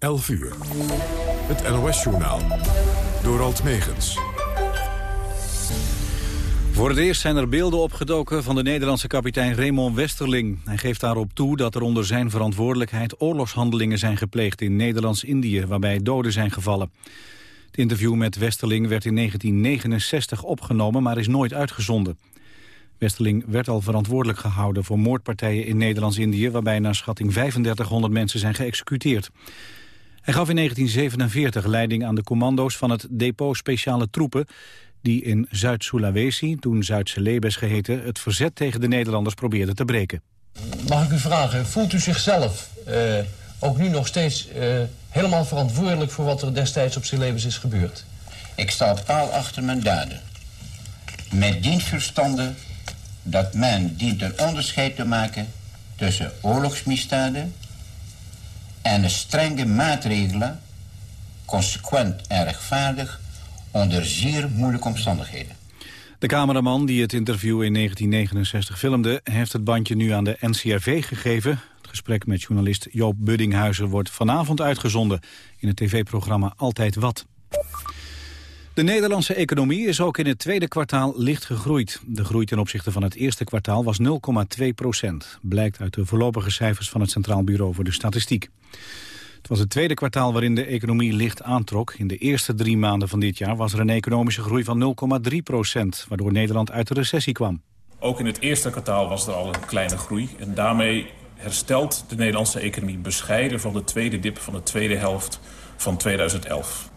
11 uur. Het NOS-journaal. Door Alt Megens. Voor het eerst zijn er beelden opgedoken van de Nederlandse kapitein Raymond Westerling. Hij geeft daarop toe dat er onder zijn verantwoordelijkheid oorlogshandelingen zijn gepleegd in Nederlands-Indië, waarbij doden zijn gevallen. Het interview met Westerling werd in 1969 opgenomen, maar is nooit uitgezonden. Westerling werd al verantwoordelijk gehouden voor moordpartijen in Nederlands-Indië... waarbij naar schatting 3500 mensen zijn geëxecuteerd. Hij gaf in 1947 leiding aan de commando's van het Depot Speciale Troepen... die in Zuid-Sulawesi, toen Zuid-Celebes geheten... het verzet tegen de Nederlanders probeerde te breken. Mag ik u vragen, voelt u zichzelf uh, ook nu nog steeds uh, helemaal verantwoordelijk... voor wat er destijds op Celebes is gebeurd? Ik sta paal achter mijn daden. Met dienstverstanden dat men dient een onderscheid te maken tussen oorlogsmisdaden en strenge maatregelen, consequent en rechtvaardig, onder zeer moeilijke omstandigheden. De cameraman die het interview in 1969 filmde... heeft het bandje nu aan de NCRV gegeven. Het gesprek met journalist Joop Buddinghuizen wordt vanavond uitgezonden... in het tv-programma Altijd Wat. De Nederlandse economie is ook in het tweede kwartaal licht gegroeid. De groei ten opzichte van het eerste kwartaal was 0,2 procent. Blijkt uit de voorlopige cijfers van het Centraal Bureau voor de Statistiek. Het was het tweede kwartaal waarin de economie licht aantrok. In de eerste drie maanden van dit jaar was er een economische groei van 0,3 procent... waardoor Nederland uit de recessie kwam. Ook in het eerste kwartaal was er al een kleine groei. En daarmee herstelt de Nederlandse economie bescheiden... van de tweede dip van de tweede helft van 2011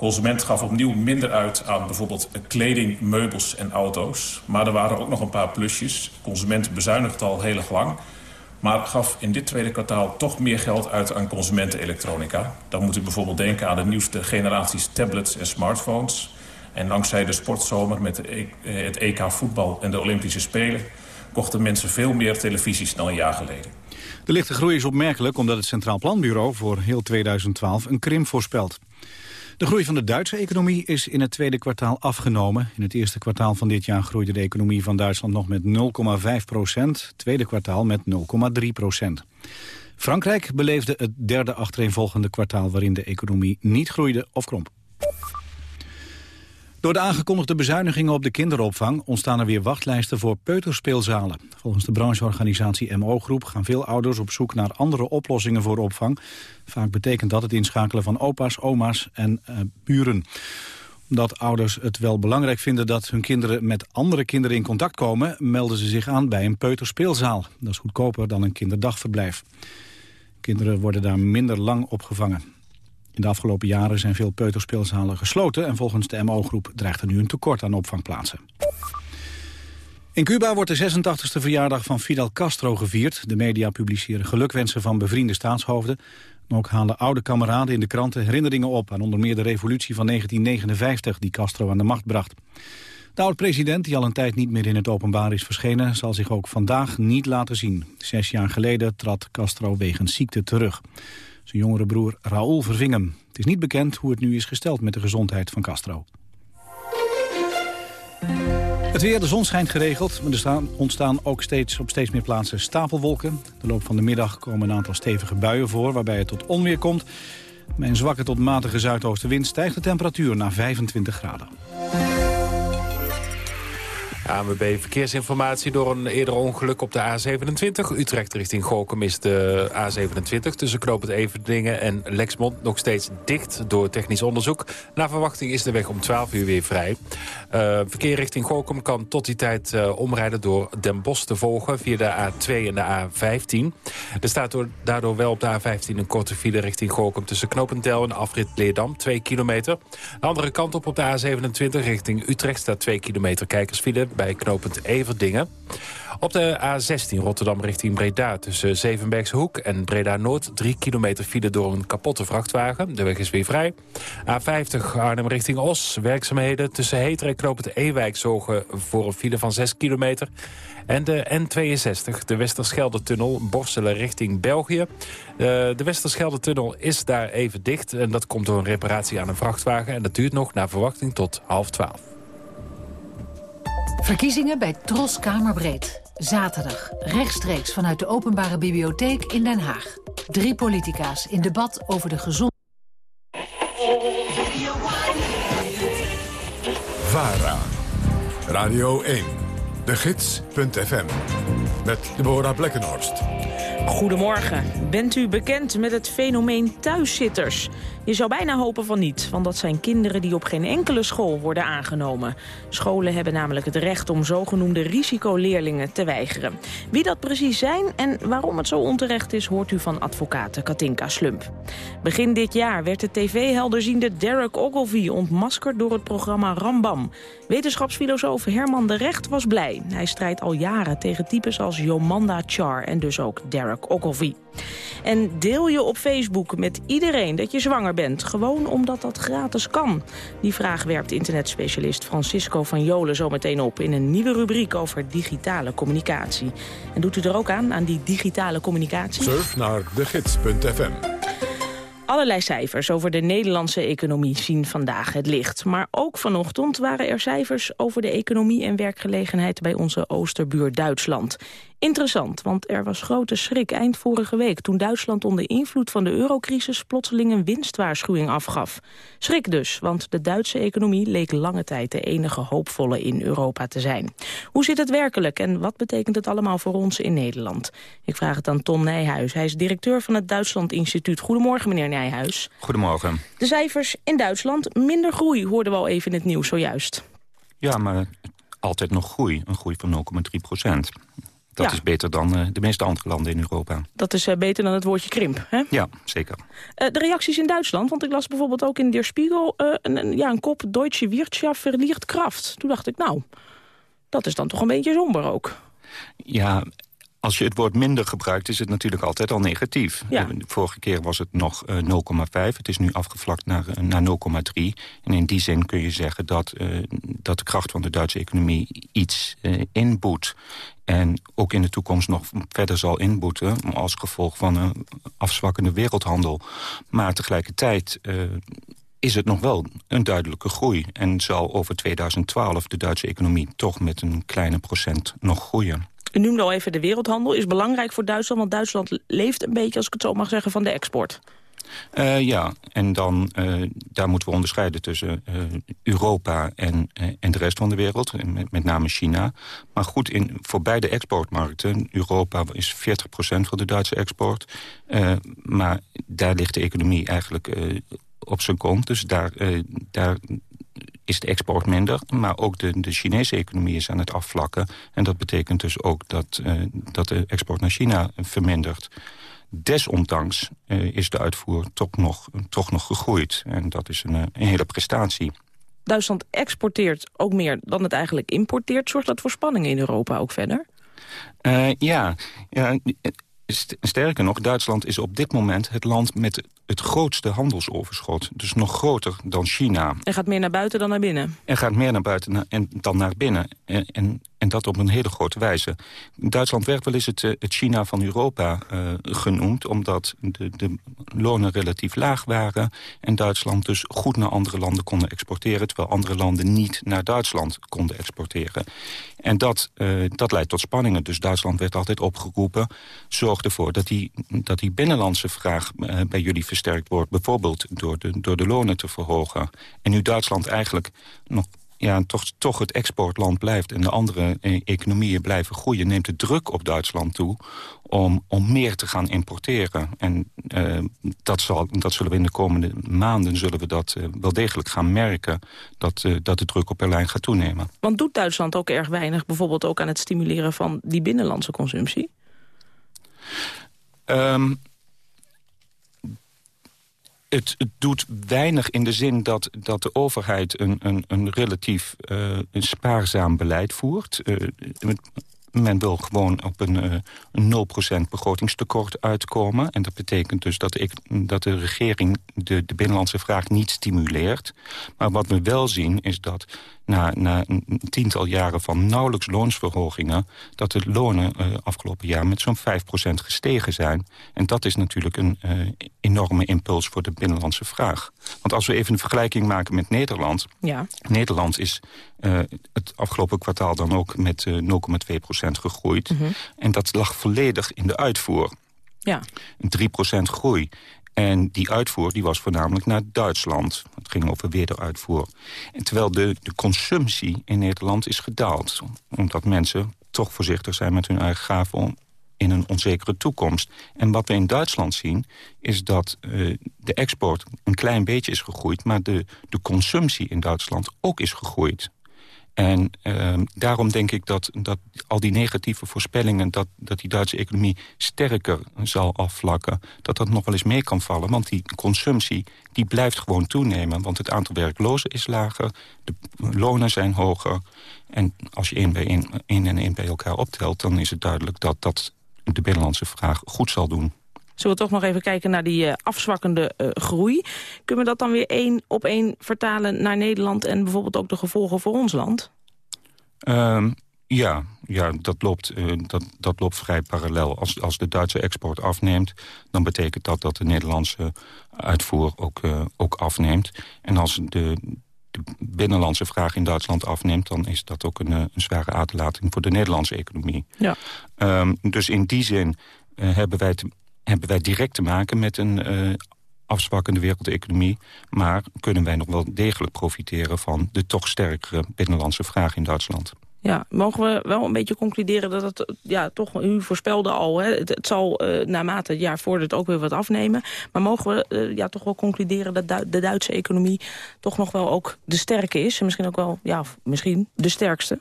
consument gaf opnieuw minder uit aan bijvoorbeeld kleding, meubels en auto's. Maar er waren ook nog een paar plusjes. Consument bezuinigt al heel lang. Maar gaf in dit tweede kwartaal toch meer geld uit aan consumentenelektronica. Dan moet u bijvoorbeeld denken aan de nieuwste generaties tablets en smartphones. En dankzij de sportzomer met e het EK voetbal en de Olympische Spelen... kochten mensen veel meer televisies dan een jaar geleden. De lichte groei is opmerkelijk omdat het Centraal Planbureau voor heel 2012 een krimp voorspelt. De groei van de Duitse economie is in het tweede kwartaal afgenomen. In het eerste kwartaal van dit jaar groeide de economie van Duitsland nog met 0,5 procent. Tweede kwartaal met 0,3 procent. Frankrijk beleefde het derde achtereenvolgende kwartaal waarin de economie niet groeide of kromp. Door de aangekondigde bezuinigingen op de kinderopvang ontstaan er weer wachtlijsten voor peuterspeelzalen. Volgens de brancheorganisatie MO-groep gaan veel ouders op zoek naar andere oplossingen voor opvang. Vaak betekent dat het inschakelen van opa's, oma's en uh, buren omdat ouders het wel belangrijk vinden dat hun kinderen met andere kinderen in contact komen, melden ze zich aan bij een peuterspeelzaal. Dat is goedkoper dan een kinderdagverblijf. Kinderen worden daar minder lang opgevangen. In de afgelopen jaren zijn veel peuterspeelzalen gesloten... en volgens de MO-groep dreigt er nu een tekort aan opvangplaatsen. In Cuba wordt de 86e verjaardag van Fidel Castro gevierd. De media publiceren gelukwensen van bevriende staatshoofden. ook halen oude kameraden in de kranten herinneringen op... aan onder meer de revolutie van 1959 die Castro aan de macht bracht. De oud-president, die al een tijd niet meer in het openbaar is verschenen... zal zich ook vandaag niet laten zien. Zes jaar geleden trad Castro wegens ziekte terug. Zijn jongere broer Raúl verving hem. Het is niet bekend hoe het nu is gesteld met de gezondheid van Castro. Het weer, de zon schijnt geregeld, maar er ontstaan ook steeds, op steeds meer plaatsen stapelwolken. De loop van de middag komen een aantal stevige buien voor, waarbij het tot onweer komt. Met een zwakke tot matige zuidoostenwind stijgt de temperatuur naar 25 graden. ANWB Verkeersinformatie door een eerder ongeluk op de A27. Utrecht richting Gorkum is de A27 tussen Knoop het Everdingen en Lexmond nog steeds dicht door technisch onderzoek. Na verwachting is de weg om 12 uur weer vrij. Uh, verkeer richting Gorkum kan tot die tijd uh, omrijden door Den Bosch te volgen via de A2 en de A15. Er staat door, daardoor wel op de A15 een korte file richting Gorkum tussen Knopentel en afrit Leerdam, 2 kilometer. De andere kant op op de A27 richting Utrecht staat 2 kilometer kijkersfile bij knooppunt Everdingen. Op de A16 Rotterdam richting Breda tussen Zevenbergse Hoek en Breda-Noord... drie kilometer file door een kapotte vrachtwagen. De weg is weer vrij. A50 Arnhem richting Os. Werkzaamheden tussen Heter en knooppunt Ewijk zorgen voor een file van 6 kilometer. En de N62, de Westerschelde-tunnel, Borselen richting België. De, de Westerschelde-tunnel is daar even dicht. En dat komt door een reparatie aan een vrachtwagen. En dat duurt nog naar verwachting tot half twaalf. Verkiezingen bij Tros Kamerbreed. Zaterdag, rechtstreeks vanuit de Openbare Bibliotheek in Den Haag. Drie politica's in debat over de gezondheid. VARA. Radio 1. De Gids.fm. Met Deborah Blekkenhorst. Goedemorgen. Bent u bekend met het fenomeen thuiszitters? Je zou bijna hopen van niet, want dat zijn kinderen die op geen enkele school worden aangenomen. Scholen hebben namelijk het recht om zogenoemde risicoleerlingen te weigeren. Wie dat precies zijn en waarom het zo onterecht is, hoort u van advocaat Katinka Slump. Begin dit jaar werd de tv-helderziende Derek Ogilvie ontmaskerd door het programma Rambam. Wetenschapsfilosoof Herman de Recht was blij. Hij strijdt al jaren tegen types als Jomanda Char en dus ook Derek Ogilvie. En deel je op Facebook met iedereen dat je zwanger bent... gewoon omdat dat gratis kan? Die vraag werpt internetspecialist Francisco van Jolen zo meteen op... in een nieuwe rubriek over digitale communicatie. En doet u er ook aan, aan die digitale communicatie? Surf naar degids.fm. Allerlei cijfers over de Nederlandse economie zien vandaag het licht. Maar ook vanochtend waren er cijfers over de economie en werkgelegenheid bij onze oosterbuur Duitsland. Interessant, want er was grote schrik eind vorige week... toen Duitsland onder invloed van de eurocrisis plotseling een winstwaarschuwing afgaf. Schrik dus, want de Duitse economie leek lange tijd de enige hoopvolle in Europa te zijn. Hoe zit het werkelijk en wat betekent het allemaal voor ons in Nederland? Ik vraag het aan Tom Nijhuis. Hij is directeur van het Duitsland Instituut. Goedemorgen, meneer Nijhuis. Goedemorgen. De cijfers in Duitsland, minder groei, hoorden we al even in het nieuws zojuist. Ja, maar altijd nog groei. Een groei van 0,3 procent. Dat is beter dan uh, de meeste andere landen in Europa. Dat is uh, beter dan het woordje krimp, hè? Ja, zeker. Uh, de reacties in Duitsland, want ik las bijvoorbeeld ook in Der Spiegel... een, ja, een kop Deutsche Wirtschaft verliert kracht. Toen dacht ik, nou, dat is dan toch een beetje somber ook. Ja, als je het woord minder gebruikt, is het natuurlijk altijd al negatief. Ja. De vorige keer was het nog uh, 0,5. Het is nu afgevlakt naar, uh, naar 0,3. En in die zin kun je zeggen dat, uh, dat de kracht van de Duitse economie iets inboet. En ook in de toekomst nog verder zal inboeten... als gevolg van een afzwakkende wereldhandel. Maar tegelijkertijd is het nog wel een duidelijke groei. En zal over 2012 de Duitse economie toch met een kleine procent nog groeien. U noemde al even de wereldhandel. Is belangrijk voor Duitsland, want Duitsland leeft een beetje, als ik het zo mag zeggen, van de export. Uh, ja, en dan, uh, daar moeten we onderscheiden tussen uh, Europa en, en de rest van de wereld. Met, met name China. Maar goed, in, voor beide exportmarkten. Europa is 40% van de Duitse export. maar daar ligt de economie eigenlijk op zijn kont. Dus daar, daar is de export minder. Maar ook de, de Chinese economie is aan het afvlakken. En dat betekent dus ook dat, uh, dat de export naar China vermindert. Desondanks uh, is de uitvoer toch nog, toch nog gegroeid. En dat is een, een hele prestatie. Duitsland exporteert ook meer dan het eigenlijk importeert. Zorgt dat voor spanningen in Europa ook verder? Uh, ja, ja Sterker nog, Duitsland is op dit moment het land met het grootste handelsoverschot. Dus nog groter dan China. En gaat meer naar buiten dan naar binnen? En gaat meer naar buiten en dan naar binnen. En, en, en, dat op een hele grote wijze. Duitsland werd wel eens het, eh, het China van Europa uh, genoemd... omdat de, de lonen relatief laag waren... en Duitsland dus goed naar andere landen konden exporteren... terwijl andere landen niet naar Duitsland konden exporteren. En dat, uh, dat leidt tot spanningen. Dus Duitsland werd altijd opgeroepen... zorg ervoor dat die, dat die binnenlandse vraag uh, bij jullie versterkt wordt. Bijvoorbeeld door de, door de lonen te verhogen. En nu Duitsland eigenlijk nog ja, toch, toch het exportland blijft... en de andere e economieën blijven groeien... neemt de druk op Duitsland toe om, om meer te gaan importeren. En uh, dat, zal, dat zullen we in de komende maanden zullen we dat, uh, wel degelijk gaan merken... Dat, uh, dat de druk op Berlijn gaat toenemen. Want doet Duitsland ook erg weinig... bijvoorbeeld ook aan het stimuleren van die binnenlandse consumptie? Um, het, doet weinig in de zin dat, dat de overheid een, een, een relatief uh, een spaarzaam beleid voert. Uh, men wil gewoon op een, uh, een 0% begrotingstekort uitkomen. En dat betekent dus dat, ik, dat de regering de, de binnenlandse vraag niet stimuleert. Maar wat we wel zien is dat na, na een tiental jaren van nauwelijks loonsverhogingen... dat de lonen uh, afgelopen jaar met zo'n 5% gestegen zijn. En dat is natuurlijk een uh, enorme impuls voor de binnenlandse vraag. Want als we even een vergelijking maken met Nederland... Ja. Nederland is uh, het afgelopen kwartaal dan ook met 0,2% gegroeid. Mhm. En dat lag volledig in de uitvoer. Ja. Een 3% groei. En die uitvoer die was voornamelijk naar Duitsland. Het ging over wederuitvoer. En terwijl de, de consumptie in Nederland is gedaald. Omdat mensen toch voorzichtig zijn met hun eigen gaven in een onzekere toekomst. En wat we in Duitsland zien, is dat uh, de export een klein beetje is gegroeid... maar de, de consumptie in Duitsland ook is gegroeid. En uh, daarom denk ik dat, dat al die negatieve voorspellingen... Dat, dat die Duitse economie sterker zal afvlakken... dat dat nog wel eens mee kan vallen. Want die consumptie die blijft gewoon toenemen. Want het aantal werklozen is lager, de lonen zijn hoger. En als je één, bij één, één en één bij elkaar optelt... dan is het duidelijk dat dat de binnenlandse vraag goed zal doen. Zullen we toch nog even kijken naar die uh, afzwakkende uh, groei? Kunnen we dat dan weer één op één vertalen naar Nederland... en bijvoorbeeld ook de gevolgen voor ons land? Um, ja, ja dat, loopt, uh, dat, dat loopt vrij parallel. Als, als de Duitse export afneemt... dan betekent dat dat de Nederlandse uitvoer ook, ook afneemt. En als de, de binnenlandse vraag in Duitsland afneemt... dan is dat ook een, een zware aderlating voor de Nederlandse economie. Ja. Um, dus in die zin hebben wij te hebben wij direct te maken met een uh, afzwakkende wereldeconomie. Maar kunnen wij nog wel degelijk profiteren van de toch sterkere binnenlandse vraag in Duitsland. Ja, mogen we wel een beetje concluderen dat het, ja, toch, u voorspelde al, hè, het, zal uh, naarmate het jaar voordat ook weer wat afnemen. Maar mogen we uh, ja, toch wel concluderen dat de Duitse economie toch nog wel ook de sterke is? En misschien ook wel, ja, misschien de sterkste?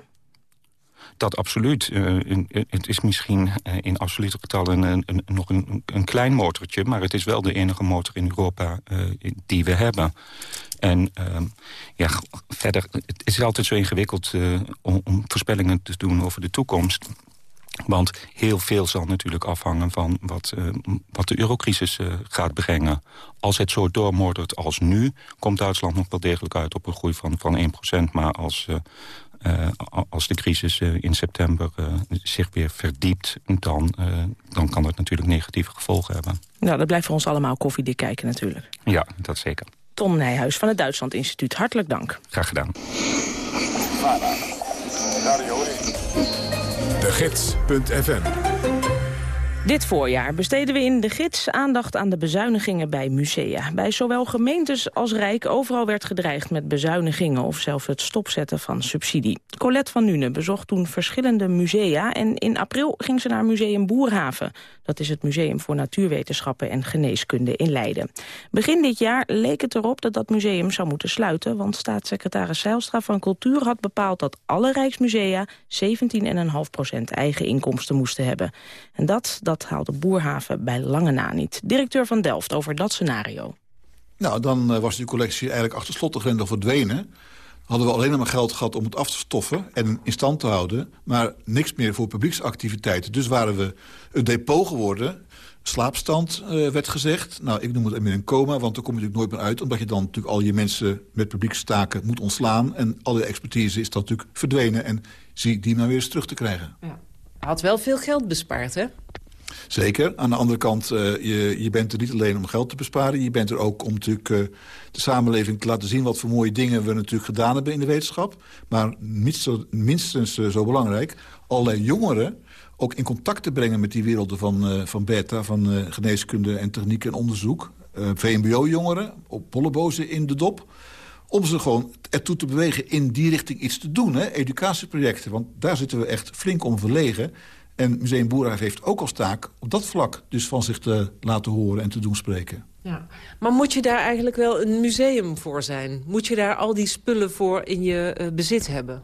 Dat absoluut. In, het is misschien uh, in absolute getallen een, een, nog een, een, klein motortje... maar het is wel de enige motor in Europa uh, die we hebben. En ja, verder, het is altijd zo ingewikkeld om, om, voorspellingen te doen over de toekomst. Want heel veel zal natuurlijk afhangen van wat, wat de eurocrisis gaat brengen. Als het zo doormoordert als nu, komt Duitsland nog wel degelijk uit op een groei van, van 1%. Maar als als de crisis uh, in september uh, zich weer verdiept... Dan, dan kan dat natuurlijk negatieve gevolgen hebben. Nou, dat blijft voor ons allemaal koffiedik kijken natuurlijk. Ja, dat zeker. Tom Nijhuis van het Duitsland Instituut, hartelijk dank. Graag gedaan. De Gids.fm dit voorjaar besteden we in de gids aandacht aan de bezuinigingen bij musea. Bij zowel gemeentes als Rijk overal werd gedreigd met bezuinigingen... of zelfs het stopzetten van subsidie. Colette van Nune bezocht toen verschillende musea... en in april ging ze naar Museum Boerhaven. Dat is het Museum voor Natuurwetenschappen en Geneeskunde in Leiden. Begin dit jaar leek het erop dat dat museum zou moeten sluiten... want staatssecretaris Zijlstra van Cultuur had bepaald... dat alle Rijksmusea 17,5% eigen inkomsten moesten hebben. En dat dat haalde Boerhaven bij lange na niet. Directeur van Delft over dat scenario. Nou, dan uh, was die collectie eigenlijk achter slot de grendel verdwenen. Hadden we alleen maar geld gehad om het af te stoffen en in stand te houden... maar niks meer voor publieksactiviteiten. Dus waren we een depot geworden slaapstand uh, werd gezegd. Nou, ik noem het meer een coma, want daar kom je natuurlijk nooit meer uit... omdat je dan natuurlijk al je mensen met publiekstaken moet ontslaan... en alle expertise is dan natuurlijk verdwenen... en zie die maar weer eens terug te krijgen. Ja. Had wel veel geld bespaard, hè? Zeker. Aan de andere kant, uh, je, je bent er niet alleen om geld te besparen. Je bent er ook om natuurlijk uh, de samenleving te laten zien... wat voor mooie dingen we natuurlijk gedaan hebben in de wetenschap. Maar minstens, uh, zo belangrijk, allerlei jongeren ook in contact te brengen met die werelden van, van beta... van geneeskunde en techniek en onderzoek. VMBO-jongeren, op bollebozen in de dop om ze gewoon ertoe te bewegen in die richting iets te doen. Hè? Educatieprojecten, want daar zitten we echt flink om verlegen. En Museum Boerhaven heeft ook als taak op dat vlak... dus van zich te laten horen en te doen spreken. Ja. Maar moet je daar eigenlijk wel een museum voor zijn? Moet je daar al die spullen voor in je uh, bezit hebben?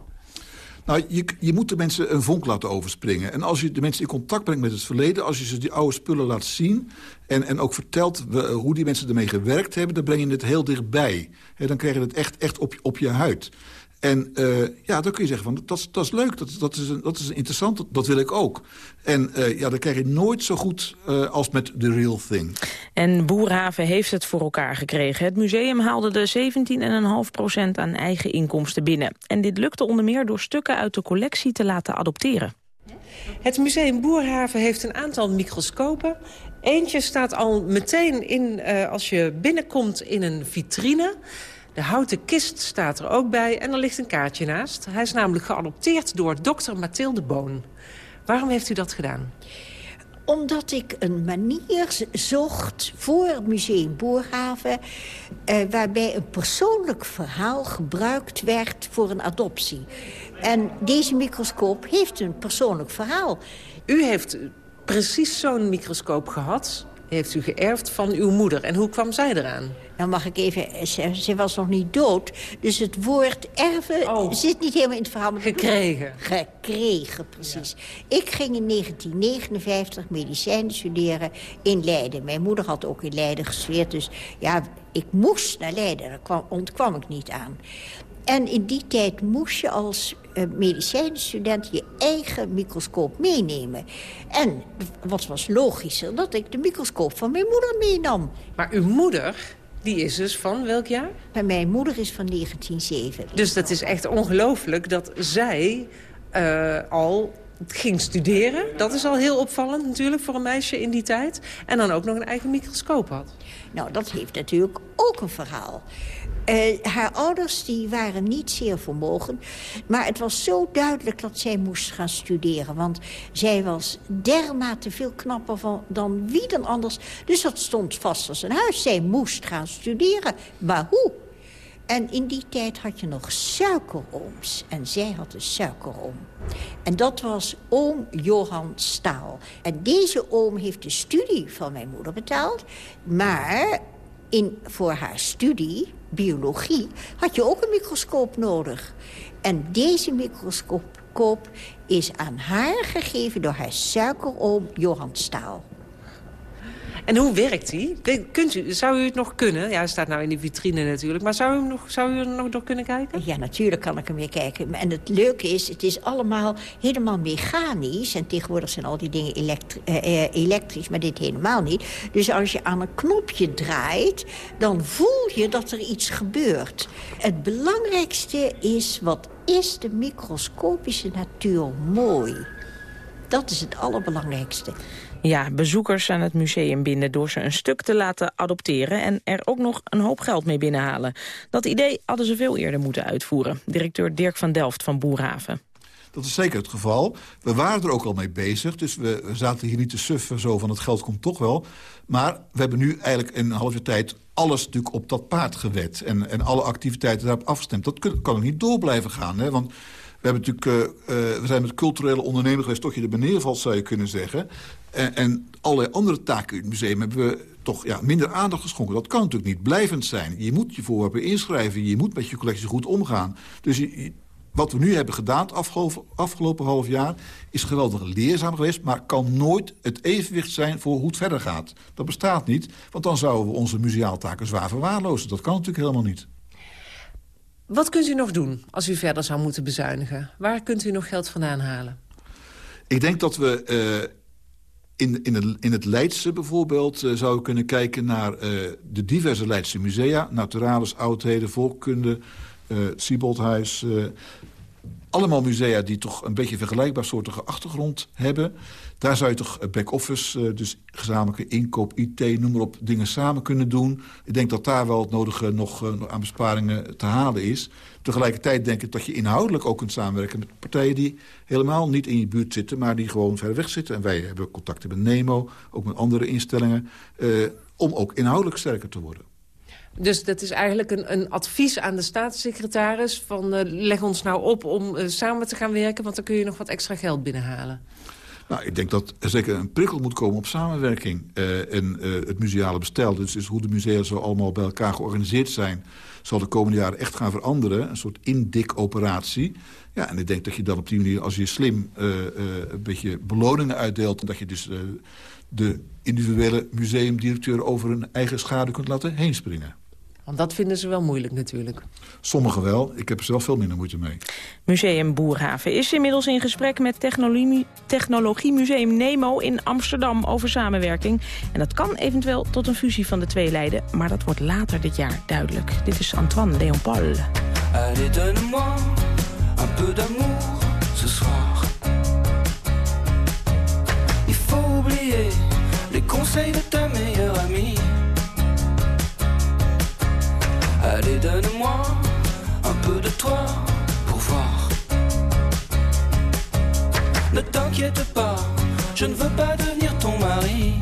Nou, je, je moet de mensen een vonk laten overspringen. En als je de mensen in contact brengt met het verleden... als je ze die oude spullen laat zien... en, en ook vertelt we, hoe die mensen ermee gewerkt hebben... dan breng je het heel dichtbij. He, dan krijg je het echt, echt op, op je huid. En uh, ja, dan kun je zeggen, van, dat, is, dat is leuk, dat, dat, is, dat is interessant, dat, dat wil ik ook. En uh, ja, dan krijg je nooit zo goed uh, als met The Real Thing. En Boerhaven heeft het voor elkaar gekregen. Het museum haalde de 17,5% aan eigen inkomsten binnen. En dit lukte onder meer door stukken uit de collectie te laten adopteren. Het museum Boerhaven heeft een aantal microscopen. Eentje staat al meteen in, uh, als je binnenkomt in een vitrine. De houten kist staat er ook bij en er ligt een kaartje naast. Hij is namelijk geadopteerd door dokter Mathilde Boon. Waarom heeft u dat gedaan? Omdat ik een manier zocht voor het Museum Boerhaven... Eh, waarbij een persoonlijk verhaal gebruikt werd voor een adoptie. En deze microscoop heeft een persoonlijk verhaal. U heeft precies zo'n microscoop gehad heeft u geërfd van uw moeder. En hoe kwam zij eraan? Nou mag ik even zeggen, ze was nog niet dood. Dus het woord erven oh. zit niet helemaal in het verhaal. Gekregen. Gekregen, precies. Ik ging in 1959 medicijnen studeren in Leiden. Mijn moeder had ook in Leiden gestudeerd. Dus ja, ik moest naar Leiden. Daar kwam, ontkwam ik niet aan. En in die tijd moest je als medicijnstudent je eigen microscoop meenemen. En wat was logischer, dat ik de microscoop van mijn moeder meenam. Maar uw moeder, die is dus van welk jaar? mijn moeder is van 1907. Dus dat is echt ongelooflijk dat zij uh, al ging studeren. Dat is al heel opvallend natuurlijk voor een meisje in die tijd. En dan ook nog een eigen microscoop had. Nou, dat heeft natuurlijk ook een verhaal. Uh, haar ouders die waren niet zeer vermogen. Maar het was zo duidelijk dat zij moest gaan studeren. Want zij was dermate veel knapper van, dan wie dan anders. Dus dat stond vast als een huis. Zij moest gaan studeren. Maar hoe? En in die tijd had je nog suikerooms. En zij had een suikeroom. En dat was oom Johan Staal. En deze oom heeft de studie van mijn moeder betaald. Maar in, voor haar studie, biologie, had je ook een microscoop nodig. En deze microscoop is aan haar gegeven door haar suikeroom Johan Staal. En hoe werkt die? Kunt u, zou u het nog kunnen? Ja, hij staat nou in de vitrine natuurlijk. Maar zou u, nog, zou u er nog door kunnen kijken? Ja, natuurlijk kan ik hem weer kijken. En het leuke is, het is allemaal helemaal mechanisch. En tegenwoordig zijn al die dingen eh, eh, elektrisch, maar dit helemaal niet. Dus als je aan een knopje draait, dan voel je dat er iets gebeurt. Het belangrijkste is, wat is de microscopische natuur mooi? Dat is het allerbelangrijkste. Ja, bezoekers aan het museum binden door ze een stuk te laten adopteren... en er ook nog een hoop geld mee binnenhalen. Dat idee hadden ze veel eerder moeten uitvoeren. Directeur Dirk van Delft van Boerhaven. Dat is zeker het geval. We waren er ook al mee bezig, dus we zaten hier niet te suffen... zo van het geld komt toch wel. Maar we hebben nu eigenlijk in een half jaar tijd alles natuurlijk op dat paard gewet... en, en alle activiteiten daarop afgestemd. Dat kan, kan niet door blijven gaan, hè? want we, hebben natuurlijk, uh, we zijn met culturele ondernemers geweest... toch je de beneden valt, zou je kunnen zeggen. En, en allerlei andere taken in het museum hebben we toch ja, minder aandacht geschonken. Dat kan natuurlijk niet blijvend zijn. Je moet je voorwerpen inschrijven. Je moet met je collectie goed omgaan. Dus wat we nu hebben gedaan afgelopen, afgelopen half jaar... is geweldig leerzaam geweest, maar kan nooit het evenwicht zijn... voor hoe het verder gaat. Dat bestaat niet, want dan zouden we onze museaaltaken zwaar verwaarlozen. Dat kan natuurlijk helemaal niet. Wat kunt u nog doen als u verder zou moeten bezuinigen? Waar kunt u nog geld vandaan halen? Ik denk dat we uh, in, in, het, in het Leidse bijvoorbeeld uh, zouden kunnen kijken naar uh, de diverse Leidse musea. Naturalis, oudheden, volkkunde, uh, Sieboldhuis, allemaal musea die toch een beetje vergelijkbaar soortige achtergrond hebben. Daar zou je toch back-office, eh, dus gezamenlijke inkoop, IT, noem maar op, dingen samen kunnen doen. Ik denk dat daar wel het nodige nog aan besparingen te halen is. Tegelijkertijd denk ik dat je inhoudelijk ook kunt samenwerken met partijen die helemaal niet in je buurt zitten, maar die gewoon ver weg zitten. En wij hebben contacten met NEMO, ook met andere instellingen, uh, om ook inhoudelijk sterker te worden. Dus dat is eigenlijk een, een advies aan de staatssecretaris... van uh, leg ons nou op om uh, samen te gaan werken... want dan kun je nog wat extra geld binnenhalen. Nou, ik denk dat er zeker een prikkel moet komen op samenwerking. En het museale bestel, dus, dus hoe de musea zo allemaal bij elkaar georganiseerd zijn... zal de komende jaren echt gaan veranderen. Een soort indik-operatie. Ja, en ik denk dat je dan op die manier, als je slim een beetje beloningen uitdeelt... dat je dus de individuele museumdirecteur over hun eigen schade kunt laten heen springen. Want dat vinden ze wel moeilijk natuurlijk. Sommigen wel. Ik heb er zelf veel minder moeite mee. Museum Boerhaven is inmiddels in gesprek met Technologie, Technologiemuseum Nemo in Amsterdam over samenwerking. En dat kan eventueel tot een fusie van de twee leiden, maar dat wordt later dit jaar duidelijk. Dit is Antoine Léon Paul. Allez, donne-moi un peu d'amour ce soir. Il faut oublier les conseils de ta Allez, donne-moi un peu de toi pour voir. Ne t'inquiète pas, je ne veux pas devenir ton mari.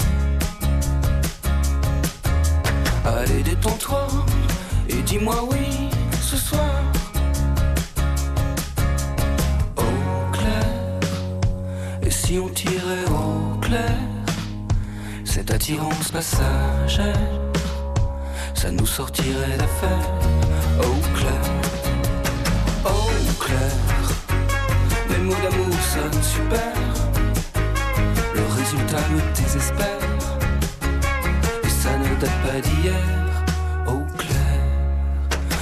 Allez, détends-toi et dis-moi oui ce soir. Au clair, et si on tirait au clair, cette attirance passagère, ça nous sortirait d'affaire. Au clair, au clair, mes mots d'amour sonnent super, le résultat me désespère, et ça ne date pas d'hier. Au clair,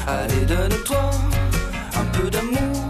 allez donne-toi un peu d'amour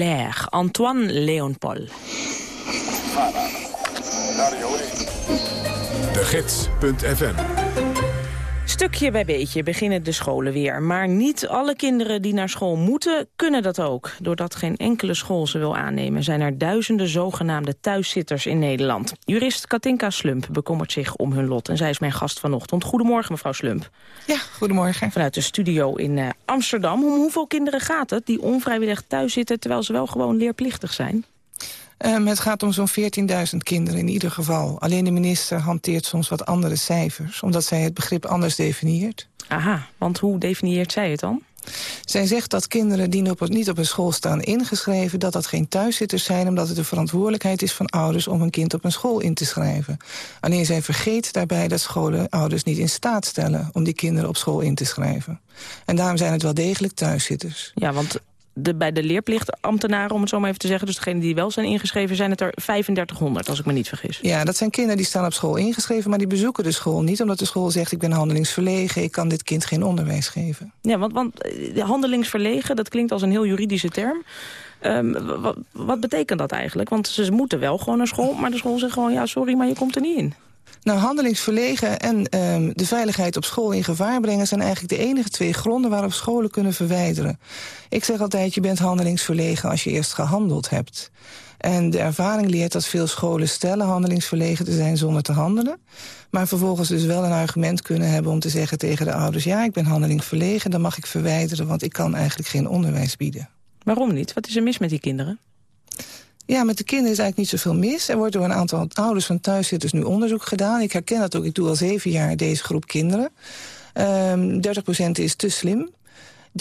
Clair, Antoine Léon Paul. De Gids.fm Stukje bij beetje beginnen de scholen weer. Maar niet alle kinderen die naar school moeten, kunnen dat ook. Doordat geen enkele school ze wil aannemen... zijn er duizenden zogenaamde thuiszitters in Nederland. Jurist Katinka Slump bekommert zich om hun lot. En zij is mijn gast vanochtend. Goedemorgen, mevrouw Slump. Ja, goedemorgen. Vanuit de studio in eh, Amsterdam. Om hoeveel kinderen gaat het die onvrijwillig thuis zitten... terwijl ze wel gewoon leerplichtig zijn? Um, het gaat om zo'n 14.000 kinderen in ieder geval. Alleen de minister hanteert soms wat andere cijfers... omdat zij het begrip anders definieert. Aha, want hoe definieert zij het dan? Zij zegt dat kinderen die op, niet op een school staan ingeschreven... dat dat geen thuiszitters zijn, omdat het de verantwoordelijkheid is van ouders... om een kind op een school in te schrijven. Alleen zij vergeet daarbij dat scholen ouders niet in staat stellen... om die kinderen op school in te schrijven. En daarom zijn het wel degelijk thuiszitters. Ja, want de, bij de leerplichtambtenaren, om het zo maar even te zeggen... dus degenen die wel zijn ingeschreven, zijn het er 3500, als ik me niet vergis. Ja, dat zijn kinderen die staan op school ingeschreven... maar die bezoeken de school niet, omdat de school zegt... ik ben handelingsverlegen, ik kan dit kind geen onderwijs geven. Ja, want, want eh, handelingsverlegen, dat klinkt als een heel juridische term... Um, wat, wat betekent dat eigenlijk? Want ze moeten wel gewoon naar school, maar de school zegt gewoon... ja, sorry, maar je komt er niet in. Nou, handelingsverlegen en um, de veiligheid op school in gevaar brengen... zijn eigenlijk de enige twee gronden waarop scholen kunnen verwijderen. Ik zeg altijd, je bent handelingsverlegen als je eerst gehandeld hebt. En de ervaring leert dat veel scholen stellen handelingsverlegen te zijn zonder te handelen. Maar vervolgens dus wel een argument kunnen hebben om te zeggen tegen de ouders... ja, ik ben handelingsverlegen, dan mag ik verwijderen... want ik kan eigenlijk geen onderwijs bieden. Waarom niet? Wat is er mis met die kinderen? Ja, met de kinderen is eigenlijk niet zoveel mis. Er wordt door een aantal ouders van thuiszitters nu onderzoek gedaan. Ik herken dat ook. Ik doe al zeven jaar deze groep kinderen. Um, 30% is te slim.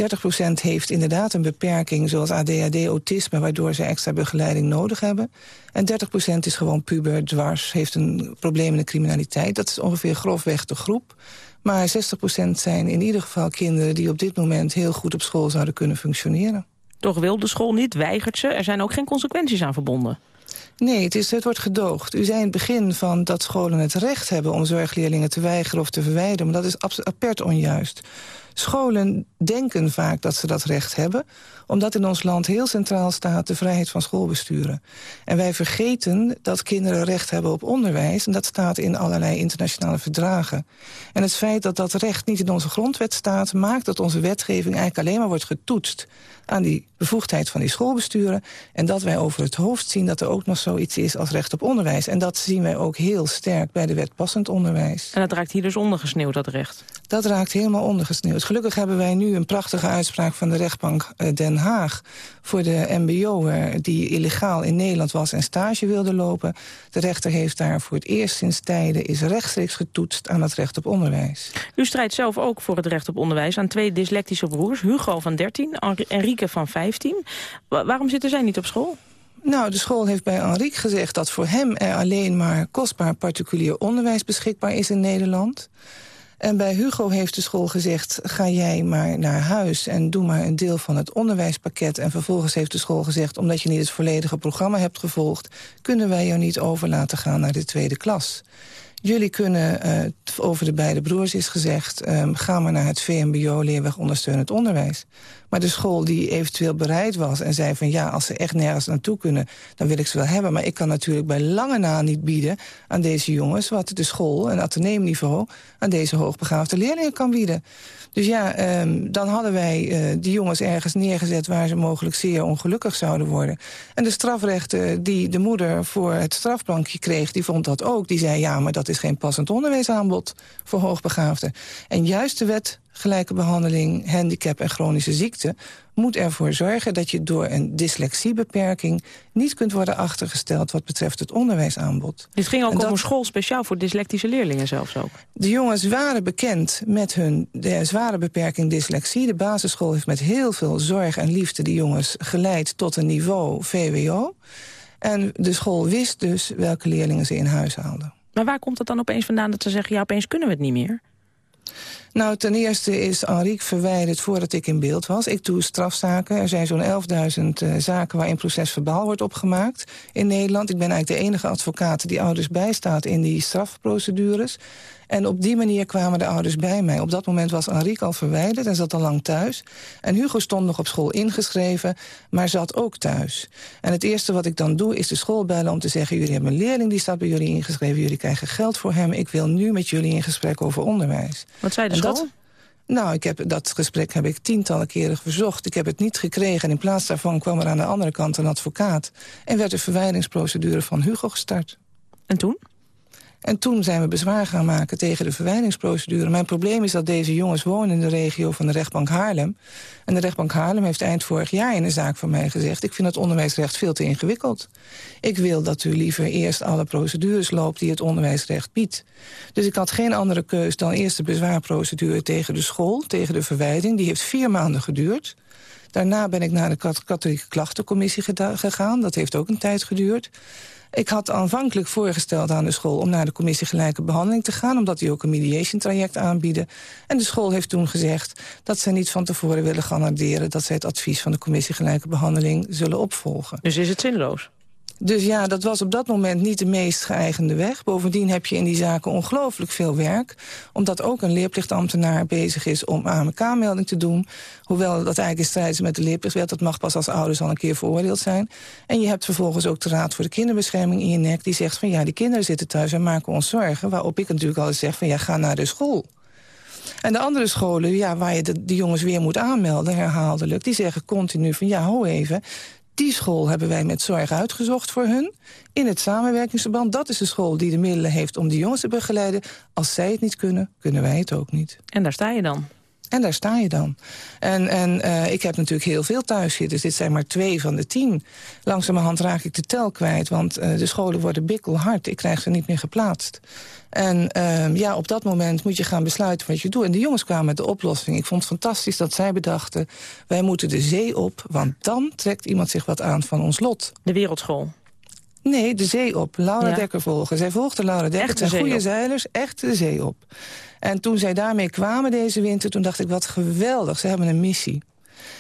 30% heeft inderdaad een beperking zoals ADHD, autisme... waardoor ze extra begeleiding nodig hebben. En 30% is gewoon puber, dwars, heeft een probleem in de criminaliteit. Dat is ongeveer grofweg de groep. Maar 60% zijn in ieder geval kinderen die op dit moment... heel goed op school zouden kunnen functioneren. Toch wil de school niet, weigert ze. Er zijn ook geen consequenties aan verbonden. Nee, het, is, het wordt gedoogd. U zei in het begin van dat scholen het recht hebben om zorgleerlingen te weigeren of te verwijderen. Maar dat is apert onjuist. Scholen denken vaak dat ze dat recht hebben omdat in ons land heel centraal staat de vrijheid van schoolbesturen. En wij vergeten dat kinderen recht hebben op onderwijs... en dat staat in allerlei internationale verdragen. En het feit dat dat recht niet in onze grondwet staat... maakt dat onze wetgeving eigenlijk alleen maar wordt getoetst aan die bevoegdheid van die schoolbesturen... en dat wij over het hoofd zien dat er ook nog zoiets is als recht op onderwijs. En dat zien wij ook heel sterk bij de wet passend onderwijs. En dat raakt hier dus ondergesneeuwd, dat recht? Dat raakt helemaal ondergesneeuwd. Gelukkig hebben wij nu een prachtige uitspraak van de rechtbank eh, Den Haag... voor de mbo'er die illegaal in Nederland was en stage wilde lopen. De rechter heeft daar voor het eerst sinds tijden... is rechtstreeks getoetst aan het recht op onderwijs. U strijdt zelf ook voor het recht op onderwijs aan twee dyslectische broers... Hugo van 13 en Enrique van 15. waarom zitten zij niet op school? Nou, de school heeft bij Enrique gezegd dat voor hem er alleen maar kostbaar particulier onderwijs beschikbaar is in Nederland. En bij Hugo heeft de school gezegd, ga jij maar naar huis... en doe maar een deel van het onderwijspakket. En vervolgens heeft de school gezegd, omdat je niet het volledige programma hebt gevolgd... kunnen wij jou niet over laten gaan naar de tweede klas. Jullie kunnen, uh, over de beide broers is gezegd... Um, ga maar naar het VMBO, leerweg ondersteunend onderwijs. Maar de school die eventueel bereid was en zei van... ja, als ze echt nergens naartoe kunnen, dan wil ik ze wel hebben. Maar ik kan natuurlijk bij lange na niet bieden aan deze jongens... wat de school, een ateneemniveau, aan deze hoogbegaafde leerlingen kan bieden. Dus ja, um, dan hadden wij uh, die jongens ergens neergezet... waar ze mogelijk zeer ongelukkig zouden worden. En de strafrechten die de moeder voor het strafplankje kreeg... die vond dat ook. Die zei, ja, maar dat is geen passend onderwijsaanbod voor hoogbegaafden. En juist de wet gelijke behandeling, handicap en chronische ziekte... moet ervoor zorgen dat je door een dyslexiebeperking... niet kunt worden achtergesteld wat betreft het onderwijsaanbod. Dit ging ook om een school speciaal voor dyslectische leerlingen zelfs ook. De jongens waren bekend met hun de zware beperking dyslexie. De basisschool heeft met heel veel zorg en liefde die jongens geleid tot een niveau VWO. En de school wist dus welke leerlingen ze in huis haalden. Maar waar komt het dan opeens vandaan dat ze zeggen... ja, opeens kunnen we het niet meer? Nou, ten eerste is Henrique verwijderd voordat ik in beeld was. Ik doe strafzaken. Er zijn zo'n 11.000 uh, zaken waarin procesverbaal wordt opgemaakt in Nederland. Ik ben eigenlijk de enige advocaat die ouders bijstaat in die strafprocedures. En op die manier kwamen de ouders bij mij. Op dat moment was Henrique al verwijderd en zat al lang thuis. En Hugo stond nog op school ingeschreven, maar zat ook thuis. En het eerste wat ik dan doe is de school bellen om te zeggen... jullie hebben een leerling die staat bij jullie ingeschreven... jullie krijgen geld voor hem. Ik wil nu met jullie in gesprek over onderwijs. Wat zei de school? Dat, nou, ik heb, dat gesprek heb ik tientallen keren verzocht. Ik heb het niet gekregen en in plaats daarvan kwam er aan de andere kant een advocaat... en werd de verwijdingsprocedure van Hugo gestart. En toen? En toen zijn we bezwaar gaan maken tegen de verwijdingsprocedure. Mijn probleem is dat deze jongens wonen in de regio van de rechtbank Haarlem. En de rechtbank Haarlem heeft eind vorig jaar in een zaak van mij gezegd... ik vind het onderwijsrecht veel te ingewikkeld. Ik wil dat u liever eerst alle procedures loopt die het onderwijsrecht biedt. Dus ik had geen andere keus dan eerst de bezwaarprocedure tegen de school... tegen de verwijding. Die heeft vier maanden geduurd. Daarna ben ik naar de katholieke klachtencommissie gegaan. Dat heeft ook een tijd geduurd. Ik had aanvankelijk voorgesteld aan de school om naar de commissie gelijke behandeling te gaan, omdat die ook een mediation traject aanbieden. En de school heeft toen gezegd dat ze niet van tevoren willen garanderen dat zij het advies van de commissie gelijke behandeling zullen opvolgen. Dus is het zinloos? Dus ja, dat was op dat moment niet de meest geëigende weg. Bovendien heb je in die zaken ongelooflijk veel werk. Omdat ook een leerplichtambtenaar bezig is om AMK-melding te doen. Hoewel dat eigenlijk in strijd is met de leerplichtwet. Dat mag pas als ouders al een keer veroordeeld zijn. En je hebt vervolgens ook de Raad voor de Kinderbescherming in je nek... die zegt van ja, die kinderen zitten thuis en maken ons zorgen. Waarop ik natuurlijk al eens zeg van ja, ga naar de school. En de andere scholen, ja, waar je de, de jongens weer moet aanmelden, herhaaldelijk... die zeggen continu van ja, ho even, die school hebben wij met zorg uitgezocht voor hun. In het samenwerkingsverband. Dat is de school die de middelen heeft om die jongens te begeleiden. Als zij het niet kunnen, kunnen wij het ook niet. En daar sta je dan? En daar sta je dan. En, en uh, ik heb natuurlijk heel veel thuiszitters. Dit zijn maar twee van de tien. Langzamerhand raak ik de tel kwijt, want uh, de scholen worden bikkelhard. Ik krijg ze niet meer geplaatst. En uh, ja, op dat moment moet je gaan besluiten wat je doet. En de jongens kwamen met de oplossing. Ik vond het fantastisch dat zij bedachten... wij moeten de zee op, want dan trekt iemand zich wat aan van ons lot. De wereldschool? Nee, de zee op. Laura Dekker volgen. Zij volgde Laura Dekker. Echt zijn goede zeilers, echt de zee op. En toen zij daarmee kwamen deze winter, toen dacht ik, wat geweldig. Ze hebben een missie.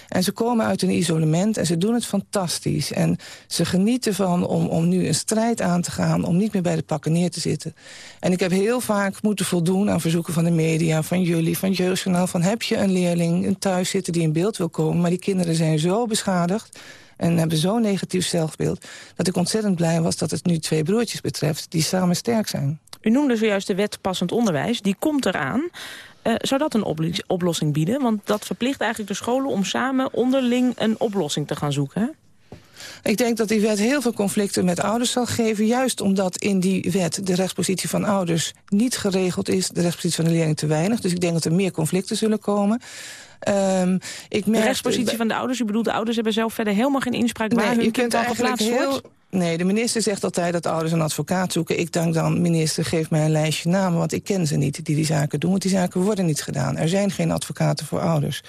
En ze komen uit een isolement en ze doen het fantastisch. En ze genieten van om, om nu een strijd aan te gaan... om niet meer bij de pakken neer te zitten. En ik heb heel vaak moeten voldoen aan verzoeken van de media... van jullie, van Jeugdjournaal... van heb je een leerling thuis zitten die in beeld wil komen... maar die kinderen zijn zo beschadigd en hebben zo'n negatief zelfbeeld... dat ik ontzettend blij was dat het nu twee broertjes betreft... die samen sterk zijn. U noemde zojuist de wet passend onderwijs. Die komt eraan. Uh, zou dat een oplossing bieden? Want dat verplicht eigenlijk de scholen om samen onderling een oplossing te gaan zoeken. Hè? Ik denk dat die wet heel veel conflicten met ouders zal geven. Juist omdat in die wet de rechtspositie van ouders niet geregeld is. De rechtspositie van de leerling te weinig. Dus ik denk dat er meer conflicten zullen komen. Um, ik merk, de rechtspositie van de ouders, u bedoelt de ouders hebben zelf verder helemaal geen inspraak waar hun kind al geplaatst heel, wordt? Nee, de minister zegt altijd dat ouders een advocaat zoeken. Ik denk dan, minister, geef mij een lijstje namen, want ik ken ze niet die die zaken doen. Want die zaken worden niet gedaan. Er zijn geen advocaten voor ouders.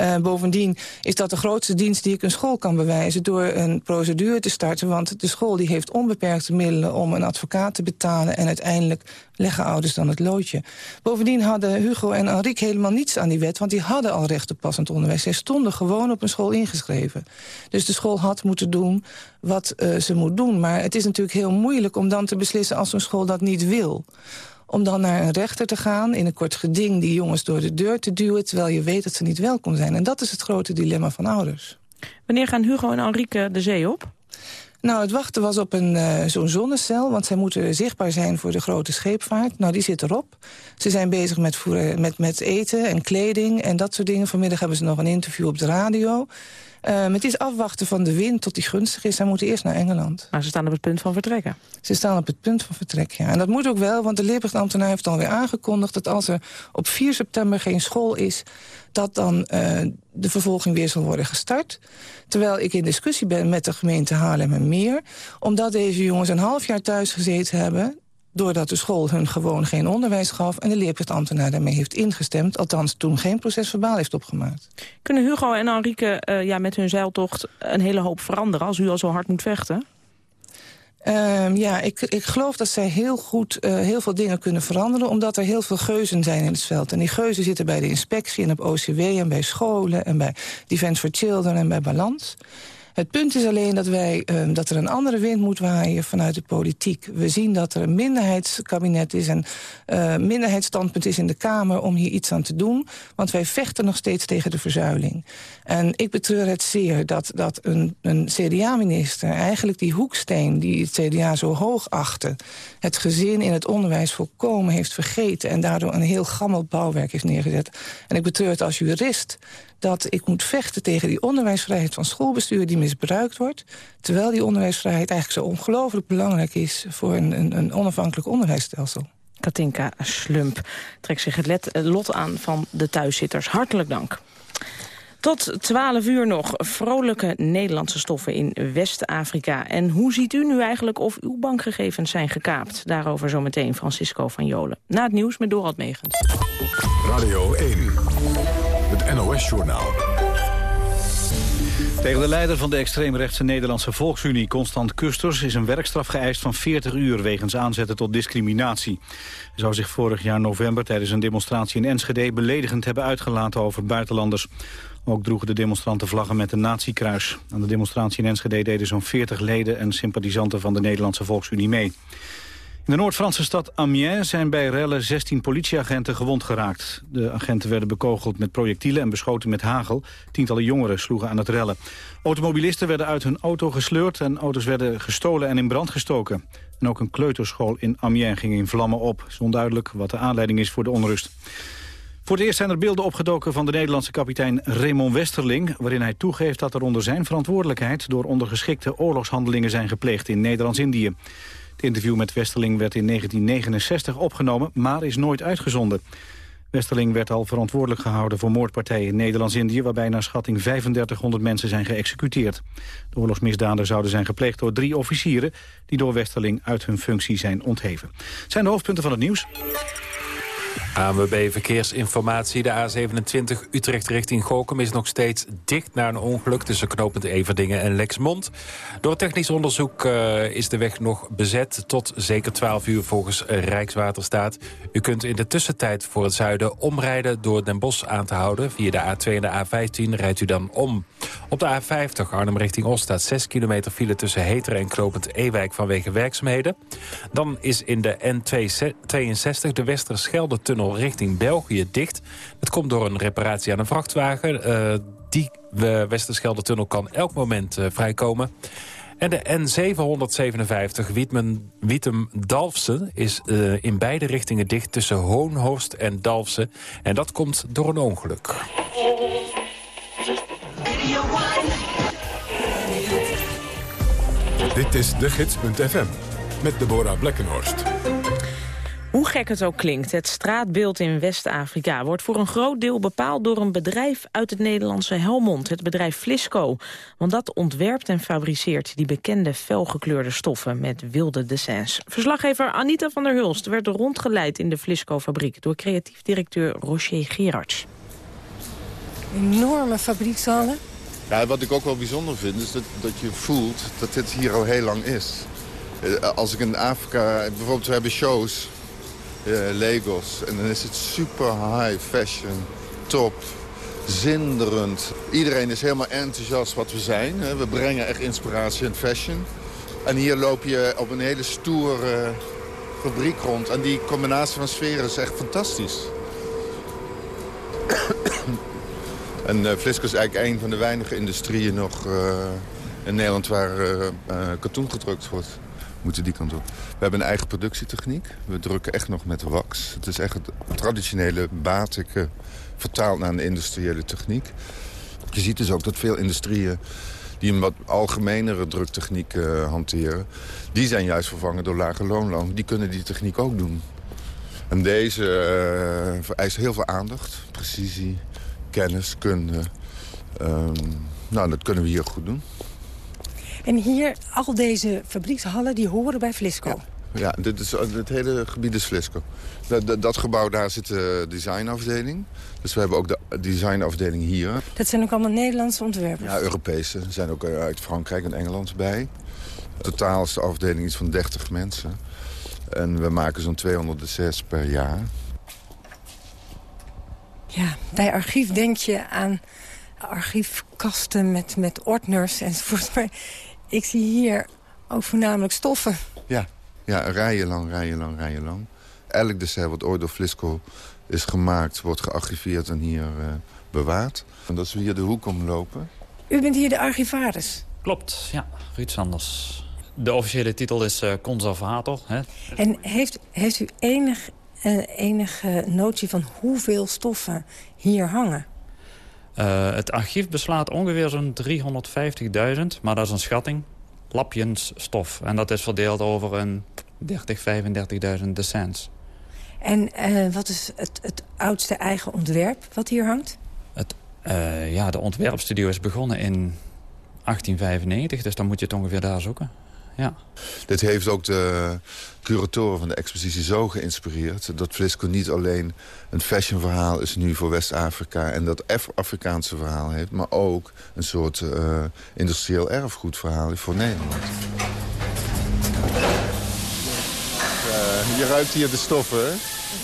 Uh, bovendien is dat de grootste dienst die ik een school kan bewijzen... door een procedure te starten. Want de school die heeft onbeperkte middelen om een advocaat te betalen... en uiteindelijk leggen ouders dan het loodje. Bovendien hadden Hugo en Enrique helemaal niets aan die wet... want die hadden al recht op passend onderwijs. Zij stonden gewoon op een school ingeschreven. Dus de school had moeten doen wat uh, ze moet doen. Maar het is natuurlijk heel moeilijk om dan te beslissen... als een school dat niet wil om dan naar een rechter te gaan... in een kort geding die jongens door de deur te duwen... terwijl je weet dat ze niet welkom zijn. En dat is het grote dilemma van ouders. Wanneer gaan Hugo en Enrique de zee op? Nou, het wachten was op een uh, zo'n zonnecel, want zij moeten zichtbaar zijn voor de grote scheepvaart. Nou, die zit erop. Ze zijn bezig met, voeren, met, met eten en kleding en dat soort dingen. Vanmiddag hebben ze nog een interview op de radio. Um, het is afwachten van de wind tot die gunstig is. Zij moeten eerst naar Engeland. Maar ze staan op het punt van vertrekken? Ze staan op het punt van vertrek, ja. En dat moet ook wel, want de leerplichtambtenaar heeft alweer aangekondigd... dat als er op 4 september geen school is... dat dan uh, de vervolging weer zal worden gestart. Terwijl ik in discussie ben met de gemeente Haarlem en Meer... omdat deze jongens een half jaar thuis gezeten hebben doordat de school hun gewoon geen onderwijs gaf... en de leerplichtambtenaar daarmee heeft ingestemd... althans toen geen procesverbaal heeft opgemaakt. Kunnen Hugo en Enrique uh, ja, met hun zeiltocht een hele hoop veranderen... als u al zo hard moet vechten? Uh, ja, ik, ik geloof dat zij heel goed uh, heel veel dingen kunnen veranderen... omdat er heel veel geuzen zijn in het veld. En die geuzen zitten bij de inspectie en op OCW en bij scholen... en bij Defence for Children en bij Balans. Het punt is alleen dat, wij, uh, dat er een andere wind moet waaien vanuit de politiek. We zien dat er een minderheidskabinet is en uh, minderheidsstandpunt is in de Kamer om hier iets aan te doen. Want wij vechten nog steeds tegen de verzuiling. En ik betreur het zeer dat, dat een, een CDA-minister eigenlijk die hoeksteen die het CDA zo hoog achtte... het gezin in het onderwijs volkomen heeft vergeten... en daardoor een heel gammel bouwwerk heeft neergezet. En ik betreur het als jurist dat ik moet vechten tegen die onderwijsvrijheid van schoolbestuur die misbruikt wordt. Terwijl die onderwijsvrijheid eigenlijk zo ongelooflijk belangrijk is voor een, een, een onafhankelijk onderwijsstelsel. Katinka Slump trekt zich het lot aan van de thuiszitters. Hartelijk dank. Tot 12 uur nog vrolijke Nederlandse stoffen in West-Afrika. En hoe ziet u nu eigenlijk of uw bankgegevens zijn gekaapt? Daarover zometeen Francisco van Jolen. Na het nieuws met Dorald Megens. Radio 1. Het NOS-journaal. Tegen de leider van de extreemrechtse Nederlandse Volksunie, Constant Kusters, is een werkstraf geëist van 40 uur wegens aanzetten tot discriminatie. Hij zou zich vorig jaar november tijdens een demonstratie in Enschede beledigend hebben uitgelaten over buitenlanders. Ook droegen de demonstranten vlaggen met een natiekruis. Aan de demonstratie in Enschede deden zo'n 40 leden en sympathisanten van de Nederlandse Volksunie mee. In de Noord-Franse stad Amiens zijn bij rellen 16 politieagenten gewond geraakt. De agenten werden bekogeld met projectielen en beschoten met hagel. Tientallen jongeren sloegen aan het rellen. Automobilisten werden uit hun auto gesleurd en auto's werden gestolen en in brand gestoken. En ook een kleuterschool in Amiens ging in vlammen op. Het is onduidelijk wat de aanleiding is voor de onrust. Voor het eerst zijn er beelden opgedoken van de Nederlandse kapitein Raymond Westerling... waarin hij toegeeft dat er onder zijn verantwoordelijkheid... door ondergeschikte oorlogshandelingen zijn gepleegd in Nederlands-Indië. Het interview met Westerling werd in 1969 opgenomen, maar is nooit uitgezonden. Westerling werd al verantwoordelijk gehouden voor moordpartijen in Nederlands-Indië... waarbij naar schatting 3500 mensen zijn geëxecuteerd. De oorlogsmisdaden zouden zijn gepleegd door drie officieren... die door Westerling uit hun functie zijn ontheven. Zijn de hoofdpunten van het nieuws. ANWB Verkeersinformatie. De A27 Utrecht richting Gokum is nog steeds dicht na een ongeluk... tussen knooppunt Everdingen en Lexmond. Door technisch onderzoek uh, is de weg nog bezet... tot zeker 12 uur volgens Rijkswaterstaat. U kunt in de tussentijd voor het zuiden omrijden... door Den Bosch aan te houden. Via de A2 en de A15 rijdt u dan om. Op de A50 Arnhem richting Oost staat 6 kilometer file... tussen Heteren en knooppunt Ewijk vanwege werkzaamheden. Dan is in de N62 de Westerschelde-tunnel richting België dicht. Dat komt door een reparatie aan een vrachtwagen. Uh, die Westerschelde-tunnel kan elk moment uh, vrijkomen. En de N757 Wietem-Dalfsen is uh, in beide richtingen dicht... tussen Hoonhorst en Dalfsen. En dat komt door een ongeluk. Dit is de gids.fm met Deborah Blekkenhorst. Hoe gek het ook klinkt, het straatbeeld in West-Afrika... wordt voor een groot deel bepaald door een bedrijf uit het Nederlandse Helmond. Het bedrijf Flisco. Want dat ontwerpt en fabriceert die bekende felgekleurde stoffen... met wilde dessins. Verslaggever Anita van der Hulst werd rondgeleid in de Flisco-fabriek... door creatief directeur Rocher Gerards. Enorme fabriekshallen. Ja, wat ik ook wel bijzonder vind, is dat, dat je voelt dat dit hier al heel lang is. Eh, als ik in Afrika, bijvoorbeeld we hebben shows Lagos. En dan is het super high fashion, top, zinderend. Iedereen is helemaal enthousiast wat we zijn. We brengen echt inspiratie in fashion. En hier loop je op een hele stoere fabriek rond. En die combinatie van sferen is echt fantastisch. en uh, Flisco is eigenlijk een van de weinige industrieën nog uh, in Nederland waar uh, katoen gedrukt wordt moeten die kant op. We hebben een eigen productietechniek. We drukken echt nog met wax. Het is echt het traditionele batik vertaald naar een industriële techniek. Je ziet dus ook dat veel industrieën die een wat algemenere druktechniek uh, hanteren... die zijn juist vervangen door lage loonloon. Die kunnen die techniek ook doen. En deze vereist heel veel aandacht, precisie, kennis, kunde. Um, nou, dat kunnen we hier goed doen. En hier, al deze fabriekshallen, die horen bij Flisco. Ja, dit is, het hele gebied is Flisco. Dat, dat, gebouw, daar zit de designafdeling. Dus we hebben ook de designafdeling hier. Dat zijn ook allemaal Nederlandse ontwerpers? Ja, Europese. Er zijn ook uit Frankrijk en Engeland bij. Totaal is de afdeling iets van 30 mensen. En we maken zo'n 206 per jaar. Ja, bij archief denk je aan archiefkasten met, met ordners enzovoort. Maar ik zie hier ook voornamelijk stoffen. Ja, ja rijen lang, rijen lang, rijen lang. Elk dessert wat ooit door Flisco is gemaakt... wordt gearchiveerd en hier uh, bewaard. En als we hier de hoek omlopen... U bent hier de archivaris? Klopt, ja. Ruud Sanders. De officiële titel is uh, conservator. Hè. En heeft, heeft u enig, uh, enige notie van hoeveel stoffen hier hangen? Uh, het archief beslaat ongeveer zo'n 350.000, maar dat is een schatting. Lapjes stof. En dat is verdeeld over een 30, 35.000 decens. En uh, wat is het, het oudste eigen ontwerp wat hier hangt? Het, uh, ja, de ontwerpstudio is begonnen in 1895, dus dan moet je het ongeveer daar zoeken. Ja. Dit heeft ook de curatoren van de expositie zo geïnspireerd... dat Flisco niet alleen een fashionverhaal is nu voor West-Afrika... en dat Afrikaanse verhaal heeft... maar ook een soort uh, industrieel erfgoedverhaal voor Nederland. Uh, je ruikt hier de stoffen, hè?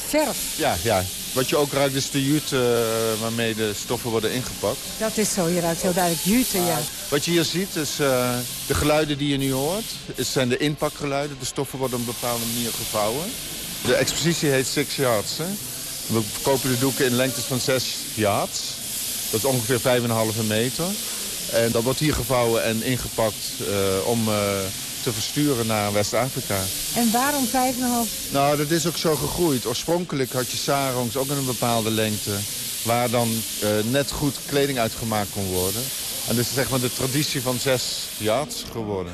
Verf. Ja, ja. Wat je ook ruikt is de jute uh, waarmee de stoffen worden ingepakt. Dat is zo, je ruikt heel duidelijk jute, ja. Wat je hier ziet is uh, de geluiden die je nu hoort. Het zijn de inpakgeluiden. De stoffen worden op een bepaalde manier gevouwen. De expositie heet Six Yards. Hè? We verkopen de doeken in lengtes van 6 yards. Dat is ongeveer 5,5 meter. En dat wordt hier gevouwen en ingepakt uh, om te versturen naar West-Afrika. En waarom 5,5? Nou, dat is ook zo gegroeid. Oorspronkelijk had je sarongs ook in een bepaalde lengte... waar dan uh, net goed kleding uitgemaakt kon worden. En dit is zeg maar de traditie van zes yards geworden.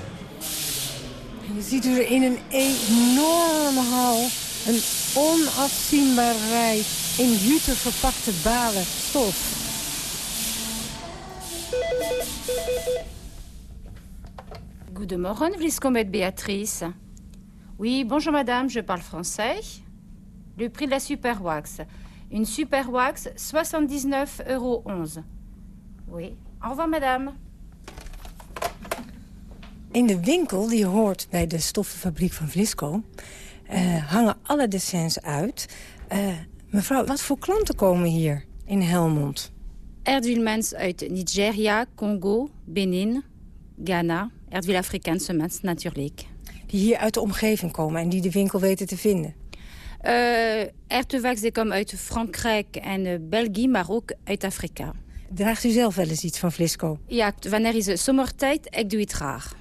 En je ziet er in een enorme hal een onafzienbaar rij in jute verpakte balen stof. Goedemorgen, Vliscomet Béatrice. Oui, bonjour madame, je parle français. Le prix de la Super Wax. Une Super Wax, 79,11 euros. Oui. Au revoir, madame. In de winkel die hoort bij de stoffenfabriek van Vlisco... eh, hangen alle dessins uit. Eh, mevrouw, wat voor klanten komen hier in Helmond? Erdwielmens uit Nigeria, Congo, Benin, Ghana. Erdwiel Afrikaanse mens, natuurlijk. Die hier uit de omgeving komen en die de winkel weten te vinden. Uh, Ertewax die komen uit Frankrijk en uh, België, maar ook uit Afrika. Draagt u zelf wel eens iets van Flisco? Ja, wanneer is de zomertijd, ik doe het graag.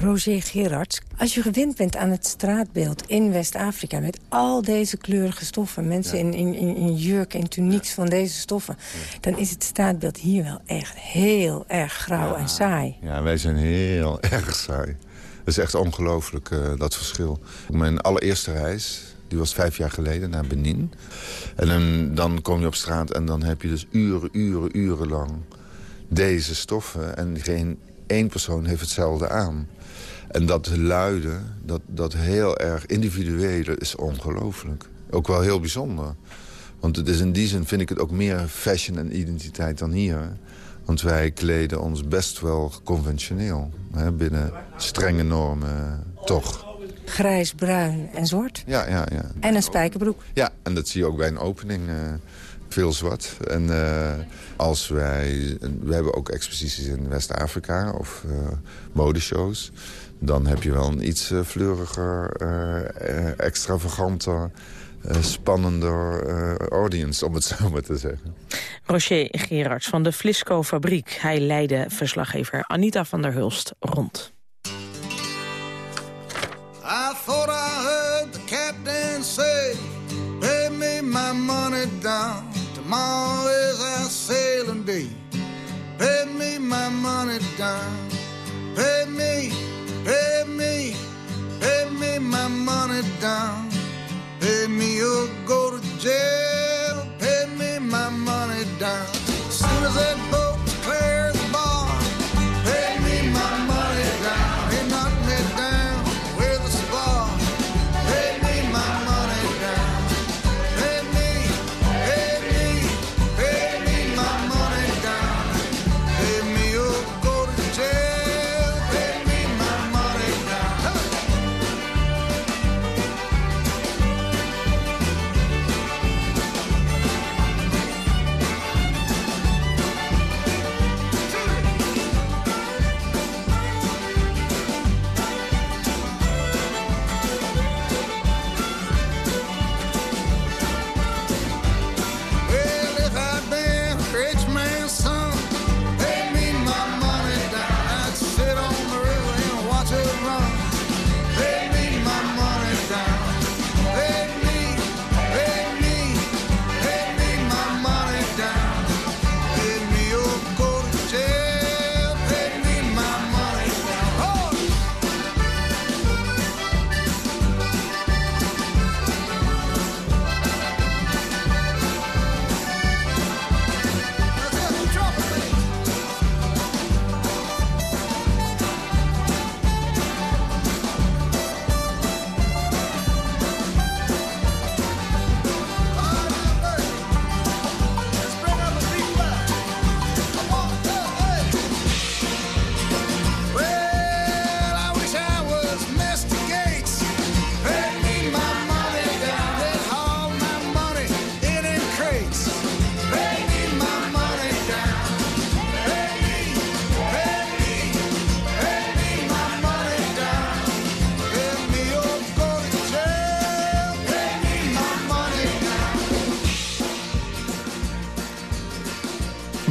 Roger Gerards, als u gewend bent aan het straatbeeld in West-Afrika... met al deze kleurige stoffen, mensen in, in, in, in jurken en tunieks van deze stoffen... dan is het straatbeeld hier wel echt heel erg grauw en saai. Ja, wij zijn heel erg saai. Het is echt ongelooflijk, uh, dat verschil. Mijn allereerste reis, die was vijf jaar geleden, naar Benin. En dan, dan kom je op straat en dan heb je dus uren, uren, uren lang deze stoffen. En geen één persoon heeft hetzelfde aan. En dat luiden, dat, dat heel erg individuele, is ongelooflijk. Ook wel heel bijzonder. Want het is in die zin vind ik het ook meer fashion en identiteit dan hier. Want wij kleden ons best wel conventioneel. Hè, binnen strenge normen, toch. Grijs, bruin en zwart. Ja, ja, ja. En een spijkerbroek. Ja, en dat zie je ook bij een opening. Uh, veel zwart. En uh, als wij... We hebben ook exposities in West-Afrika of uh, modeshows. Dan heb je wel een iets fleuriger, extravaganter... spannender audience, om het zo maar te zeggen. Roger Gerards van de Flisco-fabriek. Hij leidde verslaggever Anita van der Hulst rond. I thought I heard the captain say, pay me my money down. Tomorrow is our sailing day. Pay me my money down. Pay me, pay me, pay me my money down. Pay me or go to jail. Pay me my money down. As soon as that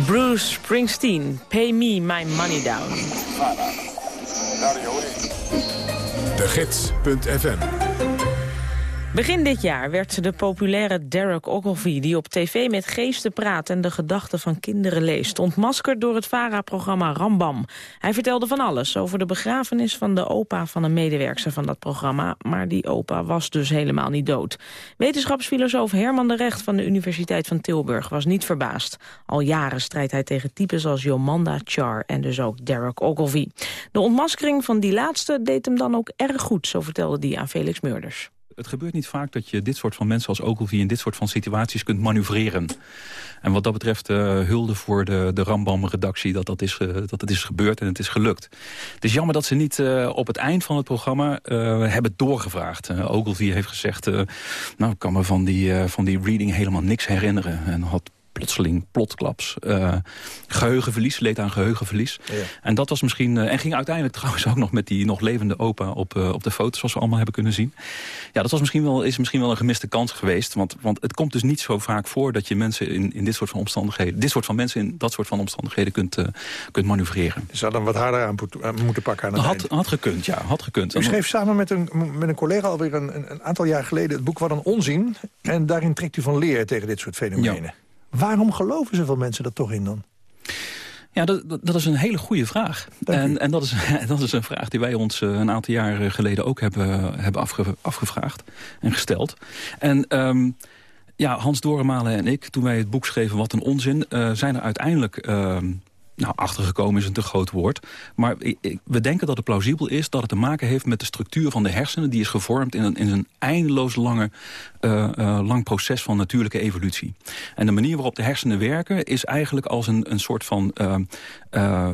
Bruce Springsteen, Pay Me My Money Down. De Gids.fm Begin dit jaar werd de populaire Derek Ogilvie... die op tv met geesten praat en de gedachten van kinderen leest... ontmaskerd door het VARA-programma Rambam. Hij vertelde van alles over de begrafenis van de opa van een medewerkster van dat programma... maar die opa was dus helemaal niet dood. Wetenschapsfilosoof Herman de Recht van de Universiteit van Tilburg was niet verbaasd. Al jaren strijdt hij tegen types als Jomanda Char en dus ook Derek Ogilvie. De ontmaskering van die laatste deed hem dan ook erg goed, zo vertelde hij aan Felix Meurders. Het gebeurt niet vaak dat je dit soort van mensen als Ogilvy... in dit soort van situaties kunt manoeuvreren. En wat dat betreft uh, hulde voor de, de Rambam-redactie... Dat, dat, is, uh, dat het is gebeurd en het is gelukt. Het is jammer dat ze niet uh, op het eind van het programma hebben doorgevraagd. Ogilvy heeft gezegd... nou, ik kan me van die, van die reading helemaal niks herinneren. En had plotseling plotklaps. Uh, geheugenverlies, leed aan geheugenverlies. Ja. En dat was misschien... Uh, en ging uiteindelijk trouwens ook nog met die nog levende opa op, uh, op de foto's... zoals we allemaal hebben kunnen zien. Ja, dat was misschien wel, is misschien wel een gemiste kans geweest. Want, want het komt dus niet zo vaak voor dat je mensen in, in dit soort van omstandigheden... dit soort van mensen in dat soort van omstandigheden kunt, kunt manoeuvreren. Je zou dan wat harder aan moeten pakken aan het had, had gekund, ja. Had gekund. U schreef samen met een, met een collega alweer een, een aantal jaar geleden... het boek Wat een onzin. En daarin trekt u van leer tegen dit soort fenomenen. Ja. Waarom geloven zoveel mensen er toch in dan? Ja, dat, dat is een hele goede vraag. En, en dat, is, dat is een vraag die wij ons uh, een aantal jaar geleden ook hebben, hebben afge, afgevraagd en gesteld. En um, ja, Hans Dorenmalen en ik, toen wij het boek schreven Wat een onzin... Uh, zijn er uiteindelijk... Uh, nou, achtergekomen is een te groot woord. Maar we denken dat het plausibel is dat het te maken heeft met de structuur van de hersenen. Die is gevormd in een, in een eindeloos lange, uh, uh, lang proces van natuurlijke evolutie. En de manier waarop de hersenen werken is eigenlijk als een, een soort van... Uh,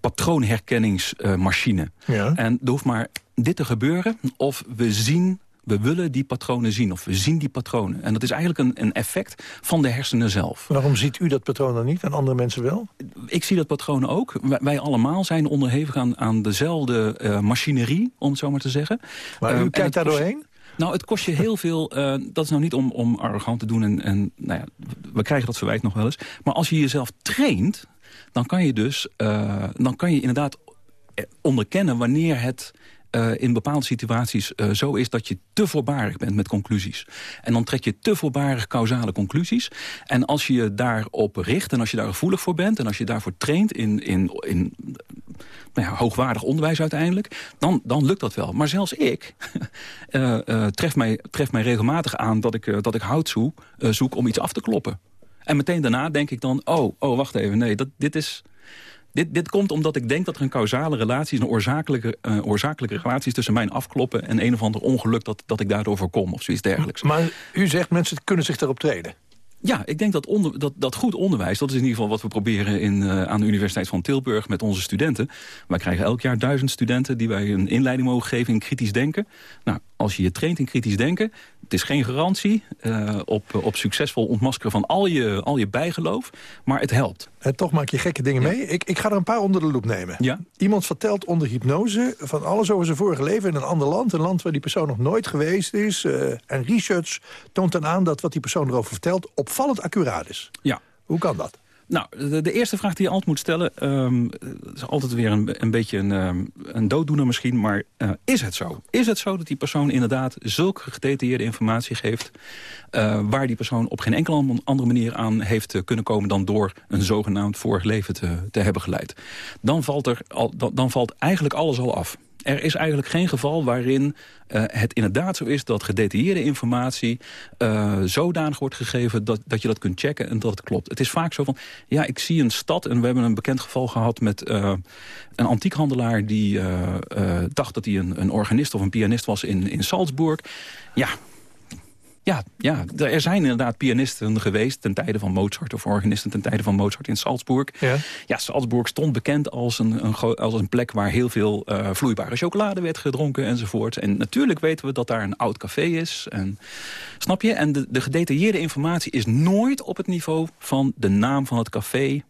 patroonherkenningsmachine. Ja. En er hoeft maar dit te gebeuren of we zien we willen die patronen zien, of we zien die patronen. En dat is eigenlijk een, een effect van de hersenen zelf. Waarom ziet u dat patroon dan niet en andere mensen wel? Ik zie dat patroon ook. Wij, allemaal zijn onderhevig aan, aan dezelfde uh, machinerie, om het zo maar te zeggen. Maar u uh, kijkt daar doorheen? Nou, het kost je heel veel... Uh, dat is nou niet om, om arrogant te doen. En, en nou ja, we krijgen dat verwijt nog wel eens. Maar als je jezelf traint, dan kan je dus... Uh, dan kan je inderdaad onderkennen wanneer het uh, in bepaalde situaties uh, zo is dat je te voorbarig bent met conclusies. En dan trek je te voorbarig causale conclusies. En als je je daarop richt en als je daar gevoelig voor bent... en als je daarvoor traint in, in, in nou ja, hoogwaardig onderwijs uiteindelijk... Dan, dan lukt dat wel. Maar zelfs ik uh, treft, mij, treft mij regelmatig aan dat ik, dat ik hout zoek, zoek om iets af te kloppen. En meteen daarna denk ik dan, oh, oh wacht even, nee, dat, dit is dit, dit komt omdat ik denk dat er een causale relatie is... een oorzakelijke, uh, oorzakelijke relatie is tussen mijn afkloppen... en een of ander ongeluk dat, dat ik daardoor voorkom of zoiets dergelijks. Maar u zegt mensen kunnen zich erop treden. Ja, ik denk dat, onder, dat, dat goed onderwijs, dat is in ieder geval wat we proberen in, uh, aan de Universiteit van Tilburg met onze studenten. Wij krijgen elk jaar duizend studenten die wij een inleiding mogen geven in kritisch denken. Nou, als je je traint in kritisch denken, het is geen garantie uh, op, op succesvol ontmaskeren van al je, al je bijgeloof, maar het helpt. En toch maak je gekke dingen ja. mee. Ik, ik ga er een paar onder de loep nemen. Ja? Iemand vertelt onder hypnose van alles over zijn vorige leven in een ander land. Een land waar die persoon nog nooit geweest is. Uh, en research toont dan aan dat wat die persoon erover vertelt opvallend accuraat is. Ja. Hoe kan dat? Nou, de, eerste vraag die je altijd moet stellen... Um, is altijd weer een, een beetje een, um, een dooddoener misschien... maar uh, is het zo? Is het zo dat die persoon inderdaad zulke gedetailleerde informatie geeft... Uh, waar die persoon op geen enkele andere manier aan heeft uh, kunnen komen... dan door een zogenaamd vorig leven te, te hebben geleid? Dan valt, er dan valt eigenlijk alles al af. Er is eigenlijk geen geval waarin uh, het inderdaad zo is... dat gedetailleerde informatie uh, zodanig wordt gegeven... Dat, dat je dat kunt checken en dat het klopt. Het is vaak zo van, ja, ik zie een stad... en we hebben een bekend geval gehad met uh, een antiekhandelaar... die dacht dat hij een, een organist of een pianist was in, in Salzburg. Ja, ja, ja, er zijn inderdaad pianisten geweest ten tijde van Mozart... of organisten ten tijde van Mozart in Salzburg. Ja, ja Salzburg stond bekend als een, een, als een plek... waar heel veel uh, vloeibare chocolade werd gedronken enzovoort. En natuurlijk weten we dat daar een oud café is. En, snap je? En de, de gedetailleerde informatie is nooit op het niveau... van de naam van het café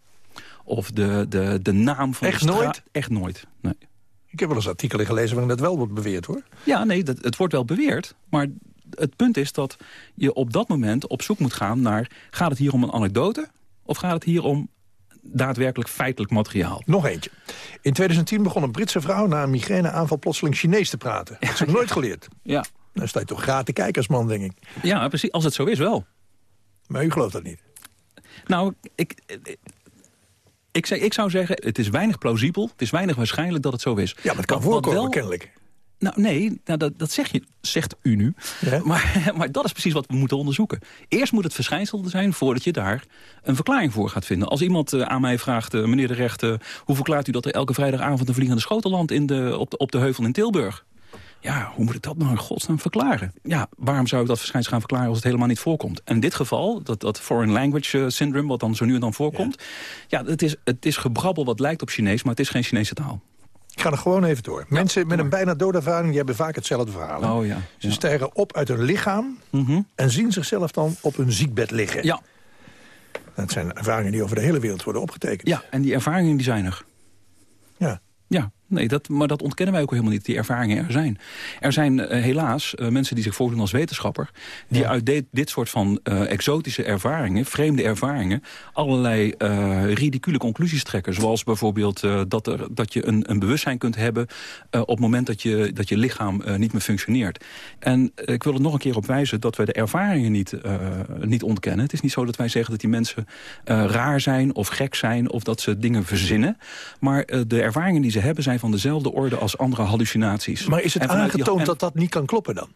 of de, de, de naam van Echt de straat. nooit? Echt nooit, nee. Ik heb wel eens artikelen gelezen waarin dat wel wordt beweerd, hoor. Ja, nee, dat, het wordt wel beweerd, maar het punt is dat je op dat moment op zoek moet gaan naar... gaat het hier om een anekdote of gaat het hier om daadwerkelijk feitelijk materiaal? Nog eentje. In 2010 begon een Britse vrouw na een migraineaanval plotseling Chinees te praten. Dat is nooit geleerd. Ja. Dan sta je toch graag te kijken als man, denk ik. Ja, precies. Als het zo is, wel. Maar u gelooft dat niet? Nou, ik... Ik, ik zou zeggen, het is weinig plausibel. Het is weinig waarschijnlijk dat het zo is. Ja, maar het kan voorkomen, wel, kennelijk. Nou, nee, nou, dat, dat zeg je, zegt u nu. Ja? Maar, maar dat is precies wat we moeten onderzoeken. Eerst moet het verschijnsel er zijn voordat je daar een verklaring voor gaat vinden. Als iemand uh, aan mij vraagt, uh, meneer de rechter... hoe verklaart u dat er elke vrijdagavond een vliegende schotel landt in de, op, de, op de heuvel in Tilburg? Ja, hoe moet ik dat nou in godsnaam verklaren? Ja, waarom zou ik dat verschijnsel gaan verklaren als het helemaal niet voorkomt? En in dit geval, dat, dat foreign language eh, syndrome, wat dan zo nu en dan voorkomt... ja, het, is, het is gebrabbel wat lijkt op Chinees, maar het is geen Chinese taal. Ik ga er gewoon even door. Mensen met een bijna doodervaring die hebben vaak hetzelfde verhaal. Oh ja. Ze stijgen op uit hun lichaam en zien zichzelf dan op hun ziekbed liggen. Ja. Dat zijn ervaringen die over de hele wereld worden opgetekend. Ja, en die ervaringen die zijn er. Ja. Ja, nee, dat, maar dat ontkennen wij ook helemaal niet. Die ervaringen er zijn. Er zijn eh, helaas eh, mensen die zich voordoen als wetenschapper... die uit dit, dit soort van eh, exotische ervaringen, vreemde ervaringen... allerlei ridicule conclusies trekken. Zoals bijvoorbeeld dat, er, dat je een, een bewustzijn kunt hebben... op het moment dat je, dat je lichaam niet meer functioneert. En ik wil er nog een keer op wijzen dat we de ervaringen niet, niet ontkennen. Het is niet zo dat wij zeggen dat die mensen raar zijn of gek zijn... of dat ze dingen verzinnen. Maar de ervaringen die ze hebben zijn van dezelfde orde als andere hallucinaties. Maar is het die- aangetoond dat dat niet kan kloppen dan?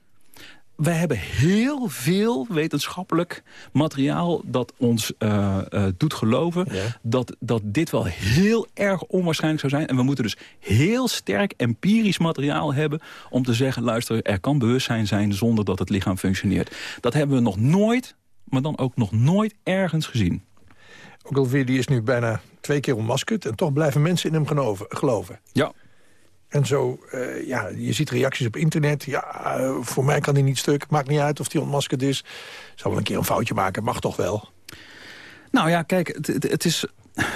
wij hebben heel veel wetenschappelijk materiaal dat ons eh, eh, doet geloven... Dat, dat dit wel heel erg onwaarschijnlijk zou zijn. En we moeten dus heel sterk empirisch materiaal hebben... om te zeggen, luister, er kan bewustzijn zijn zonder dat het lichaam functioneert. Dat hebben we nog nooit, maar dan ook nog nooit ergens gezien. Die is nu bijna twee keer ontmaskerd... en toch blijven mensen in hem geloven. geloven. Ja. En zo, eh, ja, je ziet reacties op internet. Ja, eh, voor mij kan hij niet stuk. Maakt niet uit of hij ontmaskerd is. Zal wel een keer een foutje maken, mag toch wel. Nou ja, kijk, het, het, het is...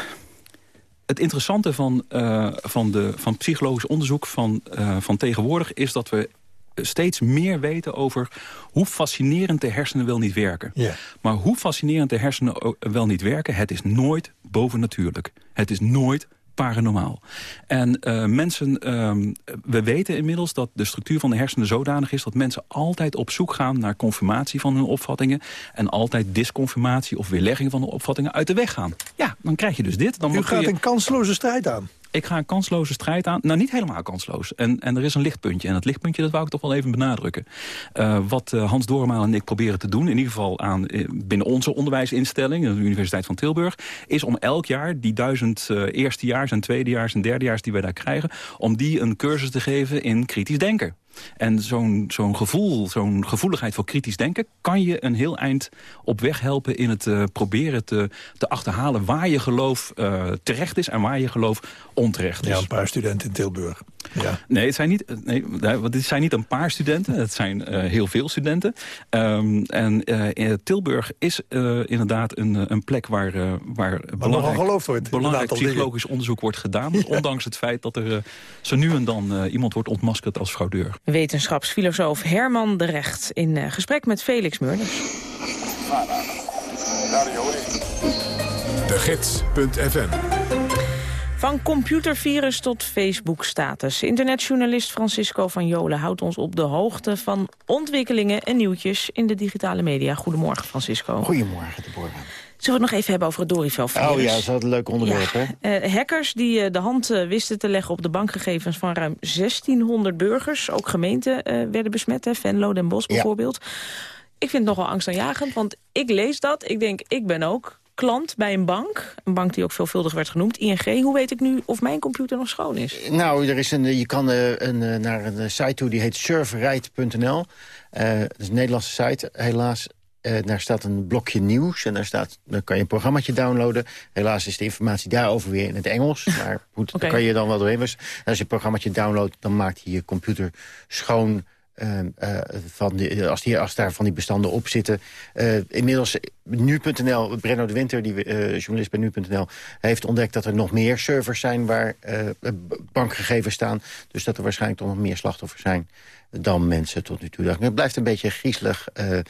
Het interessante van, eh, van, de, van psychologisch onderzoek van, van tegenwoordig... is dat we steeds meer weten over hoe fascinerend de hersenen wel niet werken. Ja. Maar hoe fascinerend de hersenen wel niet werken... het is nooit bovennatuurlijk. Het is nooit paranormaal. En eh, mensen, ehm, we weten inmiddels dat de structuur van de hersenen zodanig is... dat mensen altijd op zoek gaan naar confirmatie van hun opvattingen... en altijd disconfirmatie of weerlegging van de opvattingen uit de weg gaan. Ja, dan krijg je dus dit. Dan U gaat je- een kansloze strijd aan. Ik ga een kansloze strijd aan. Nou, niet helemaal kansloos. En, en er is een lichtpuntje. En dat lichtpuntje, dat wou ik toch wel even benadrukken. Eh, wat eh, Hans Doremaal en ik proberen te doen... in ieder geval aan, eh, binnen onze onderwijsinstelling... de Universiteit van Tilburg... is om elk jaar die duizend eerstejaars en tweedejaars en derdejaars... die wij daar krijgen... om die een cursus te geven in kritisch denken. En zo'n zo'n gevoel, zo'n gevoeligheid voor kritisch denken... kan je een heel eind op weg helpen in het eh, proberen te, te achterhalen... waar je geloof eh, terecht is en waar je geloof onterecht is. Ja, een paar studenten in Tilburg. Ja. Nee, het zijn niet, nee, want het zijn niet een paar studenten. Het zijn eh, heel veel studenten. Ehm, en eh, Tilburg is eh, inderdaad een, eh, een plek waar, eh, waar belangrijk, wordt dingen. psychologisch onderzoek wordt gedaan. Ondanks het feit dat er eh, zo nu en dan eh, iemand wordt ontmaskerd als fraudeur. Wetenschapsfilosoof Herman de Recht in eh, gesprek met Felix Meurders. De Gids.fm Van computervirus tot Facebook-status. Internetjournalist Francisco van Jolen houdt ons op de hoogte van ontwikkelingen en nieuwtjes in de digitale media. Goedemorgen, Francisco. Goedemorgen, Deborah. Zullen we het nog even hebben over het Dorivel-virus? Oh ja, dat is wel een leuk onderwerp, Ja. hè? Eh, hackers die eh, de hand eh, wisten te leggen op de bankgegevens van ruim 1600 burgers. Ook gemeenten werden besmet, hè, Venlo, Den Bosch bijvoorbeeld. Ik vind het nogal angstaanjagend, want ik lees dat. Ik denk, ik ben ook klant bij een bank. Een bank die ook veelvuldig werd genoemd, ING. Hoe weet ik nu of mijn computer nog schoon is? Nou, er is een, je kan eh, een, eh, naar een site toe, die heet serverright.nl. Eh dat is een Nederlandse site, helaas. Daar staat een blokje nieuws en daar staat, dan kan je een programmaatje downloaden. Helaas is de informatie daarover weer in het Engels. Maar goed, daar kan je dan wel doorheen. Dus als je een programmaatje downloadt, dan maakt hij je computer schoon. Ehm, eh, van die, als, die, als daar van die bestanden op zitten. Eh, inmiddels, nu.nl, Brenno de Winter, die, eh, journalist bij nu.nl... heeft ontdekt dat er nog meer servers zijn waar eh, bankgegevens staan. Dus dat er waarschijnlijk toch nog meer slachtoffers zijn dan mensen tot nu toe. Het blijft een beetje griezelig eh, eh,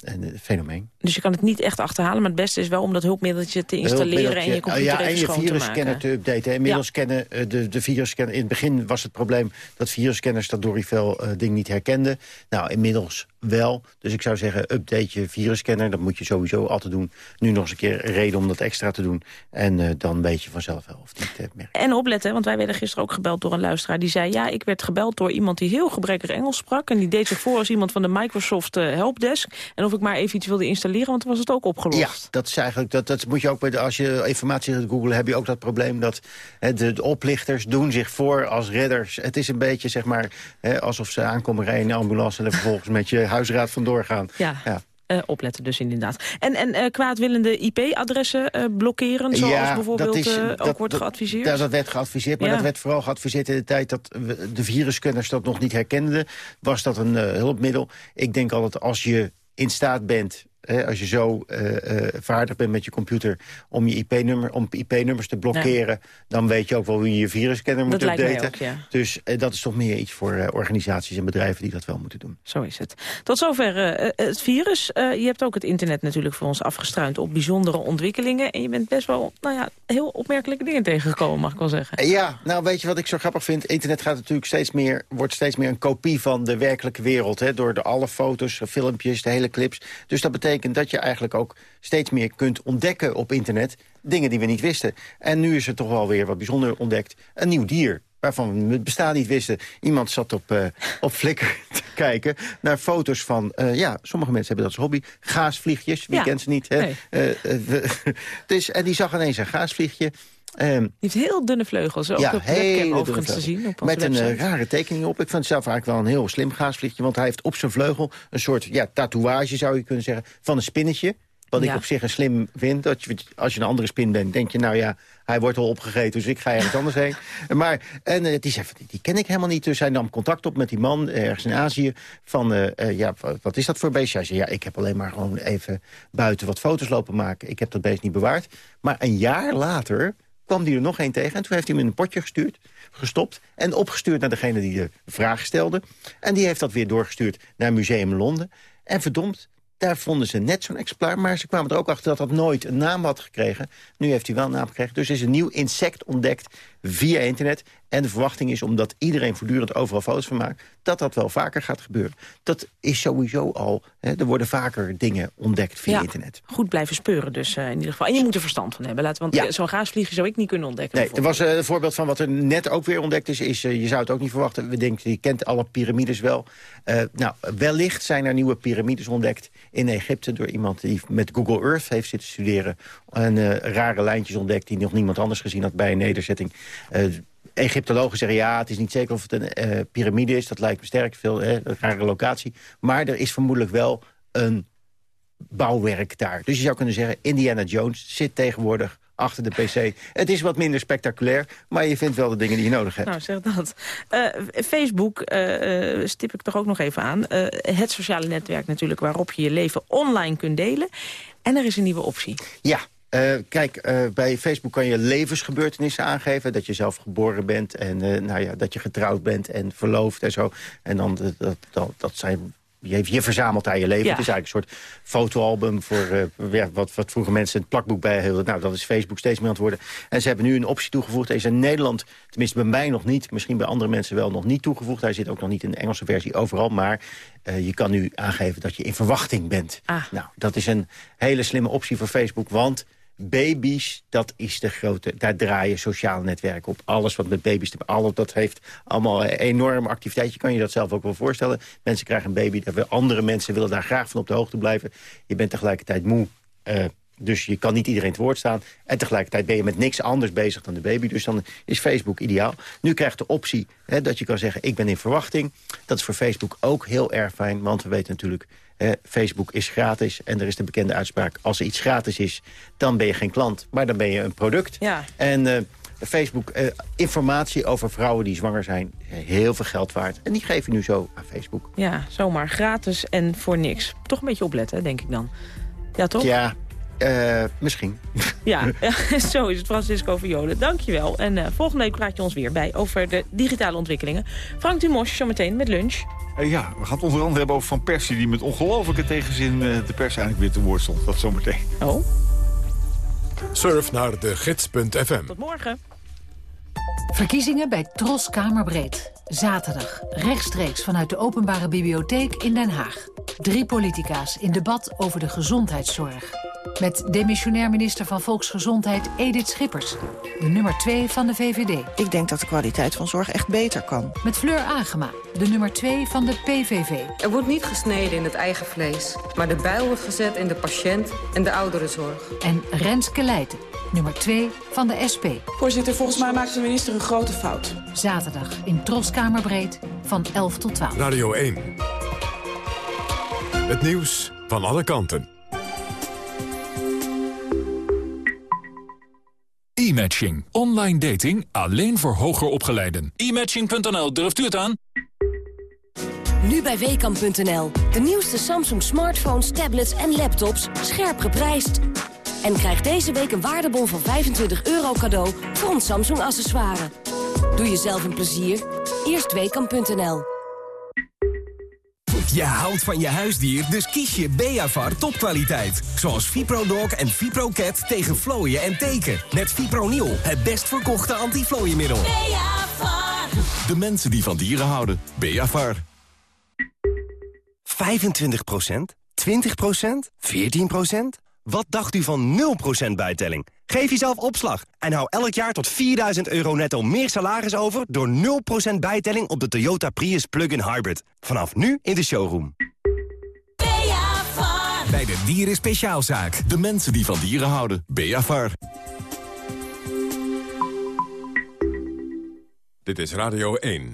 een fenomeen. Dus je kan het niet echt achterhalen, maar het beste is wel om dat hulpmiddeltje te installeren en je computer ja, en je te virusscanner maken. te updaten. Inmiddels kennen eh, de, de virusscanner... In het begin was het probleem dat virusscanners dat Dorivel-ding niet herkenden. Nou, inmiddels wel. Dus ik zou zeggen, update je virusscanner. Dat moet je sowieso altijd doen. Nu nog eens een keer een reden om dat extra te doen. En uh, dan weet je vanzelf wel of die het uh, merkt. En opletten, want wij werden gisteren ook gebeld door een luisteraar. Die zei, ja, ik werd gebeld door iemand die heel gebrekkig Engels sprak. En die deed zich voor als iemand van de Microsoft uh, Helpdesk. En of ik maar even iets wilde installeren, want dan was het ook opgelost. Ja, dat is eigenlijk, dat, dat moet je ook, als je informatie gaat googlen, heb je ook dat probleem dat de, de, oplichters doen zich voor als redders. Het is een beetje, zeg maar, alsof ze aankomen rijden in de ambulance en vervolgens met je huisraad vandoor gaan. Ja. ja. Uh, opletten dus inderdaad. En, en uh, kwaadwillende IP-adressen uh, blokkeren, zoals ja, bijvoorbeeld dat is, ook dat, wordt geadviseerd? Dat, dat werd geadviseerd, maar ja. dat werd vooral geadviseerd in de tijd dat we, de viruskenners dat nog niet herkenden. Was dat een hulpmiddel? Ik denk altijd als je in staat bent He, als je zo uh, uh, vaardig bent met je computer om je IP-nummer, om IP-nummers te blokkeren, ja. dan weet je ook wel hoe je je virusscanner moet dat updaten. Ook, ja. Dus uh, dat is toch meer iets voor organisaties en bedrijven die dat wel moeten doen. Zo is het. Tot zover het virus. je hebt ook het internet natuurlijk voor ons afgestruind op bijzondere ontwikkelingen. En je bent best wel, nou ja, heel opmerkelijke dingen tegengekomen, mag ik wel zeggen. Ja, nou weet je wat ik zo grappig vind? Internet gaat natuurlijk steeds meer, wordt steeds meer een kopie van de werkelijke wereld. Hè, door de alle foto's, filmpjes, de hele clips. Dus dat betekent dat je eigenlijk ook steeds meer kunt ontdekken op internet. Dingen die we niet wisten. En nu is er toch wel weer wat bijzonder ontdekt. Een nieuw dier waarvan we het bestaan niet wisten. Iemand zat op, uh, op Flickr te kijken naar foto's van... Uh, ja, sommige mensen hebben dat als hobby. Gaasvliegjes, wie ja. kent ze niet? Hè? Nee. Uh, dus, en die zag ineens een gaasvliegje. Um, die heeft heel dunne vleugels, ook ja, op webcam overigens te zien. Op Met een website. uh, rare tekening op. Ik vind het zelf eigenlijk wel een heel slim gaasvliegje. Want hij heeft op zijn vleugel een soort ja, tatoeage, zou je kunnen zeggen, van een spinnetje. Wat Ja. ik op zich een slim vind. Dat je, als je een andere spin bent, denk je, nou ja, hij wordt al opgegeten, dus ik ga ergens anders heen. Maar, en uh, die zei, die ken ik helemaal niet. Dus hij nam contact op met die man uh, ergens in Azië. Van, uh, ja, wat is dat voor beest? Hij zei, ja, ik heb alleen maar gewoon even buiten wat foto's lopen maken. Ik heb dat beest niet bewaard. Maar een jaar later kwam hij er nog één tegen. En toen heeft hij hem in een potje gestuurd, gestopt... en opgestuurd naar degene die de vraag stelde. En die heeft dat weer doorgestuurd naar museum Londen. En verdomd, daar vonden ze net zo'n exemplaar. Maar ze kwamen er ook achter dat dat nooit een naam had gekregen. Nu heeft hij wel een naam gekregen. Dus is een nieuw insect ontdekt via internet. En de verwachting is, omdat iedereen voortdurend overal foto's van maakt... dat dat wel vaker gaat gebeuren. Dat is sowieso al... Hè, er worden vaker dingen ontdekt via Ja, internet. Goed blijven speuren dus uh, in ieder geval. En je moet er verstand van hebben. Laten, want Ja. zo'n gaasvliegje zou ik niet kunnen ontdekken. Nee, er was uh, een voorbeeld van wat er net ook weer ontdekt is. is uh, je zou het ook niet verwachten. We denken, je kent alle piramides wel. Nou, wellicht zijn er nieuwe piramides ontdekt in Egypte... door iemand die met Google Earth heeft zitten studeren. En uh, rare lijntjes ontdekt die nog niemand anders gezien had bij een nederzetting. Uh, Egyptologen zeggen ja, het is niet zeker of het een uh, piramide is. Dat lijkt me sterk, veel hè, een rare locatie. Maar er is vermoedelijk wel een bouwwerk daar. Dus je zou kunnen zeggen, Indiana Jones zit tegenwoordig achter de pc. Het is wat minder spectaculair, maar je vindt wel de dingen die je nodig hebt. Nou, zeg dat. Uh, Facebook uh, stip ik toch ook nog even aan. Uh, het sociale netwerk natuurlijk waarop je je leven online kunt delen. En er is een nieuwe optie. Ja, uh, kijk, uh, bij Facebook kan je levensgebeurtenissen aangeven. Dat je zelf geboren bent en uh, nou ja, dat je getrouwd bent en verloofd en zo. En dan, dat, dat, dat zijn... Je, je verzamelt daar je leven. Ja. Het is eigenlijk een soort fotoalbum voor wat, wat vroeger mensen het plakboek bij hielden. Nou, dat is Facebook steeds meer aan het worden. En ze hebben nu een optie toegevoegd. Hij is in Nederland, tenminste bij mij nog niet... misschien bij andere mensen wel nog niet toegevoegd. Hij zit ook nog niet in de Engelse versie overal. Maar uh, je kan nu aangeven dat je in verwachting bent. Ah. Nou, dat is een hele slimme optie voor Facebook, want baby's, dat is de grote... daar draaien sociale netwerken op. Alles wat met baby's alles, dat heeft allemaal enorme activiteit. Je kan je dat zelf ook wel voorstellen. Mensen krijgen een baby, andere mensen willen daar graag van op de hoogte blijven. Je bent tegelijkertijd moe, uh, dus je kan niet iedereen te woord staan. En tegelijkertijd ben je met niks anders bezig dan de baby. Dus dan is Facebook ideaal. Nu krijgt de optie hè, dat je kan zeggen, ik ben in verwachting. Dat is voor Facebook ook heel erg fijn, want we weten natuurlijk... Eh, Facebook is gratis en er is de bekende uitspraak... als er iets gratis is, dan ben je geen klant, maar dan ben je een product. Ja. En uh, Facebook, uh, informatie over vrouwen die zwanger zijn... heel veel geld waard. En die geven nu zo aan Facebook. Ja, zomaar gratis en voor niks. Toch een beetje opletten, denk ik dan. Ja, toch? Ja, uh, misschien. Ja, zo is het. Francisco Violen, dankjewel. En uh, volgende week praat je ons weer bij over de digitale ontwikkelingen. Frank Dumos, zometeen met lunch. Uh, ja, we gaan het onder andere hebben over Van Persie... die met ongelofelijke tegenzin de pers eigenlijk weer te woord stond. Dat zometeen. Oh. Surf naar de gids.fm. Tot morgen. Verkiezingen bij Tros Kamerbreed. Zaterdag, rechtstreeks vanuit de Openbare Bibliotheek in Den Haag. Drie politica's in debat over de gezondheidszorg. Met demissionair minister van Volksgezondheid Edith Schippers. De nummer 2 van de VVD. Ik denk dat de kwaliteit van zorg echt beter kan. Met Fleur Agema, de nummer 2 van de PVV. Er wordt niet gesneden in het eigen vlees. Maar de bijl wordt gezet in de patiënt en de ouderenzorg. En Renske Leijten, nummer 2 van de SP. Voorzitter, volgens mij maakt de minister een grote fout. Zaterdag in Troskamerbreed van 11 tot 12. Radio 1. Het nieuws van alle kanten. E-matching. Online dating alleen voor hoger opgeleiden. E-matching.nl, durft u het aan? Nu bij Weekamp.nl. De nieuwste Samsung smartphones, tablets en laptops scherp geprijsd. En krijg deze week een waardebon van 25 euro cadeau voor ons Samsung accessoire. Doe jezelf een plezier. Eerst Weekamp.nl. Je houdt van je huisdier, dus kies je Beavar topkwaliteit. Zoals ViproDog en ViproCat tegen vlooien en teken. Met Fipronil, het best verkochte antiflooiemiddel. Beavar. De mensen die van dieren houden. Beavar. 25% 20% 14% Wat dacht u van 0% bijtelling? Geef jezelf opslag en hou elk jaar tot 4000 euro netto meer salaris over... door 0% bijtelling op de Toyota Prius Plug-in Hybrid. Vanaf nu in de showroom. Bij de Dieren Speciaalzaak. De mensen die van dieren houden. Beavar. Dit is Radio 1.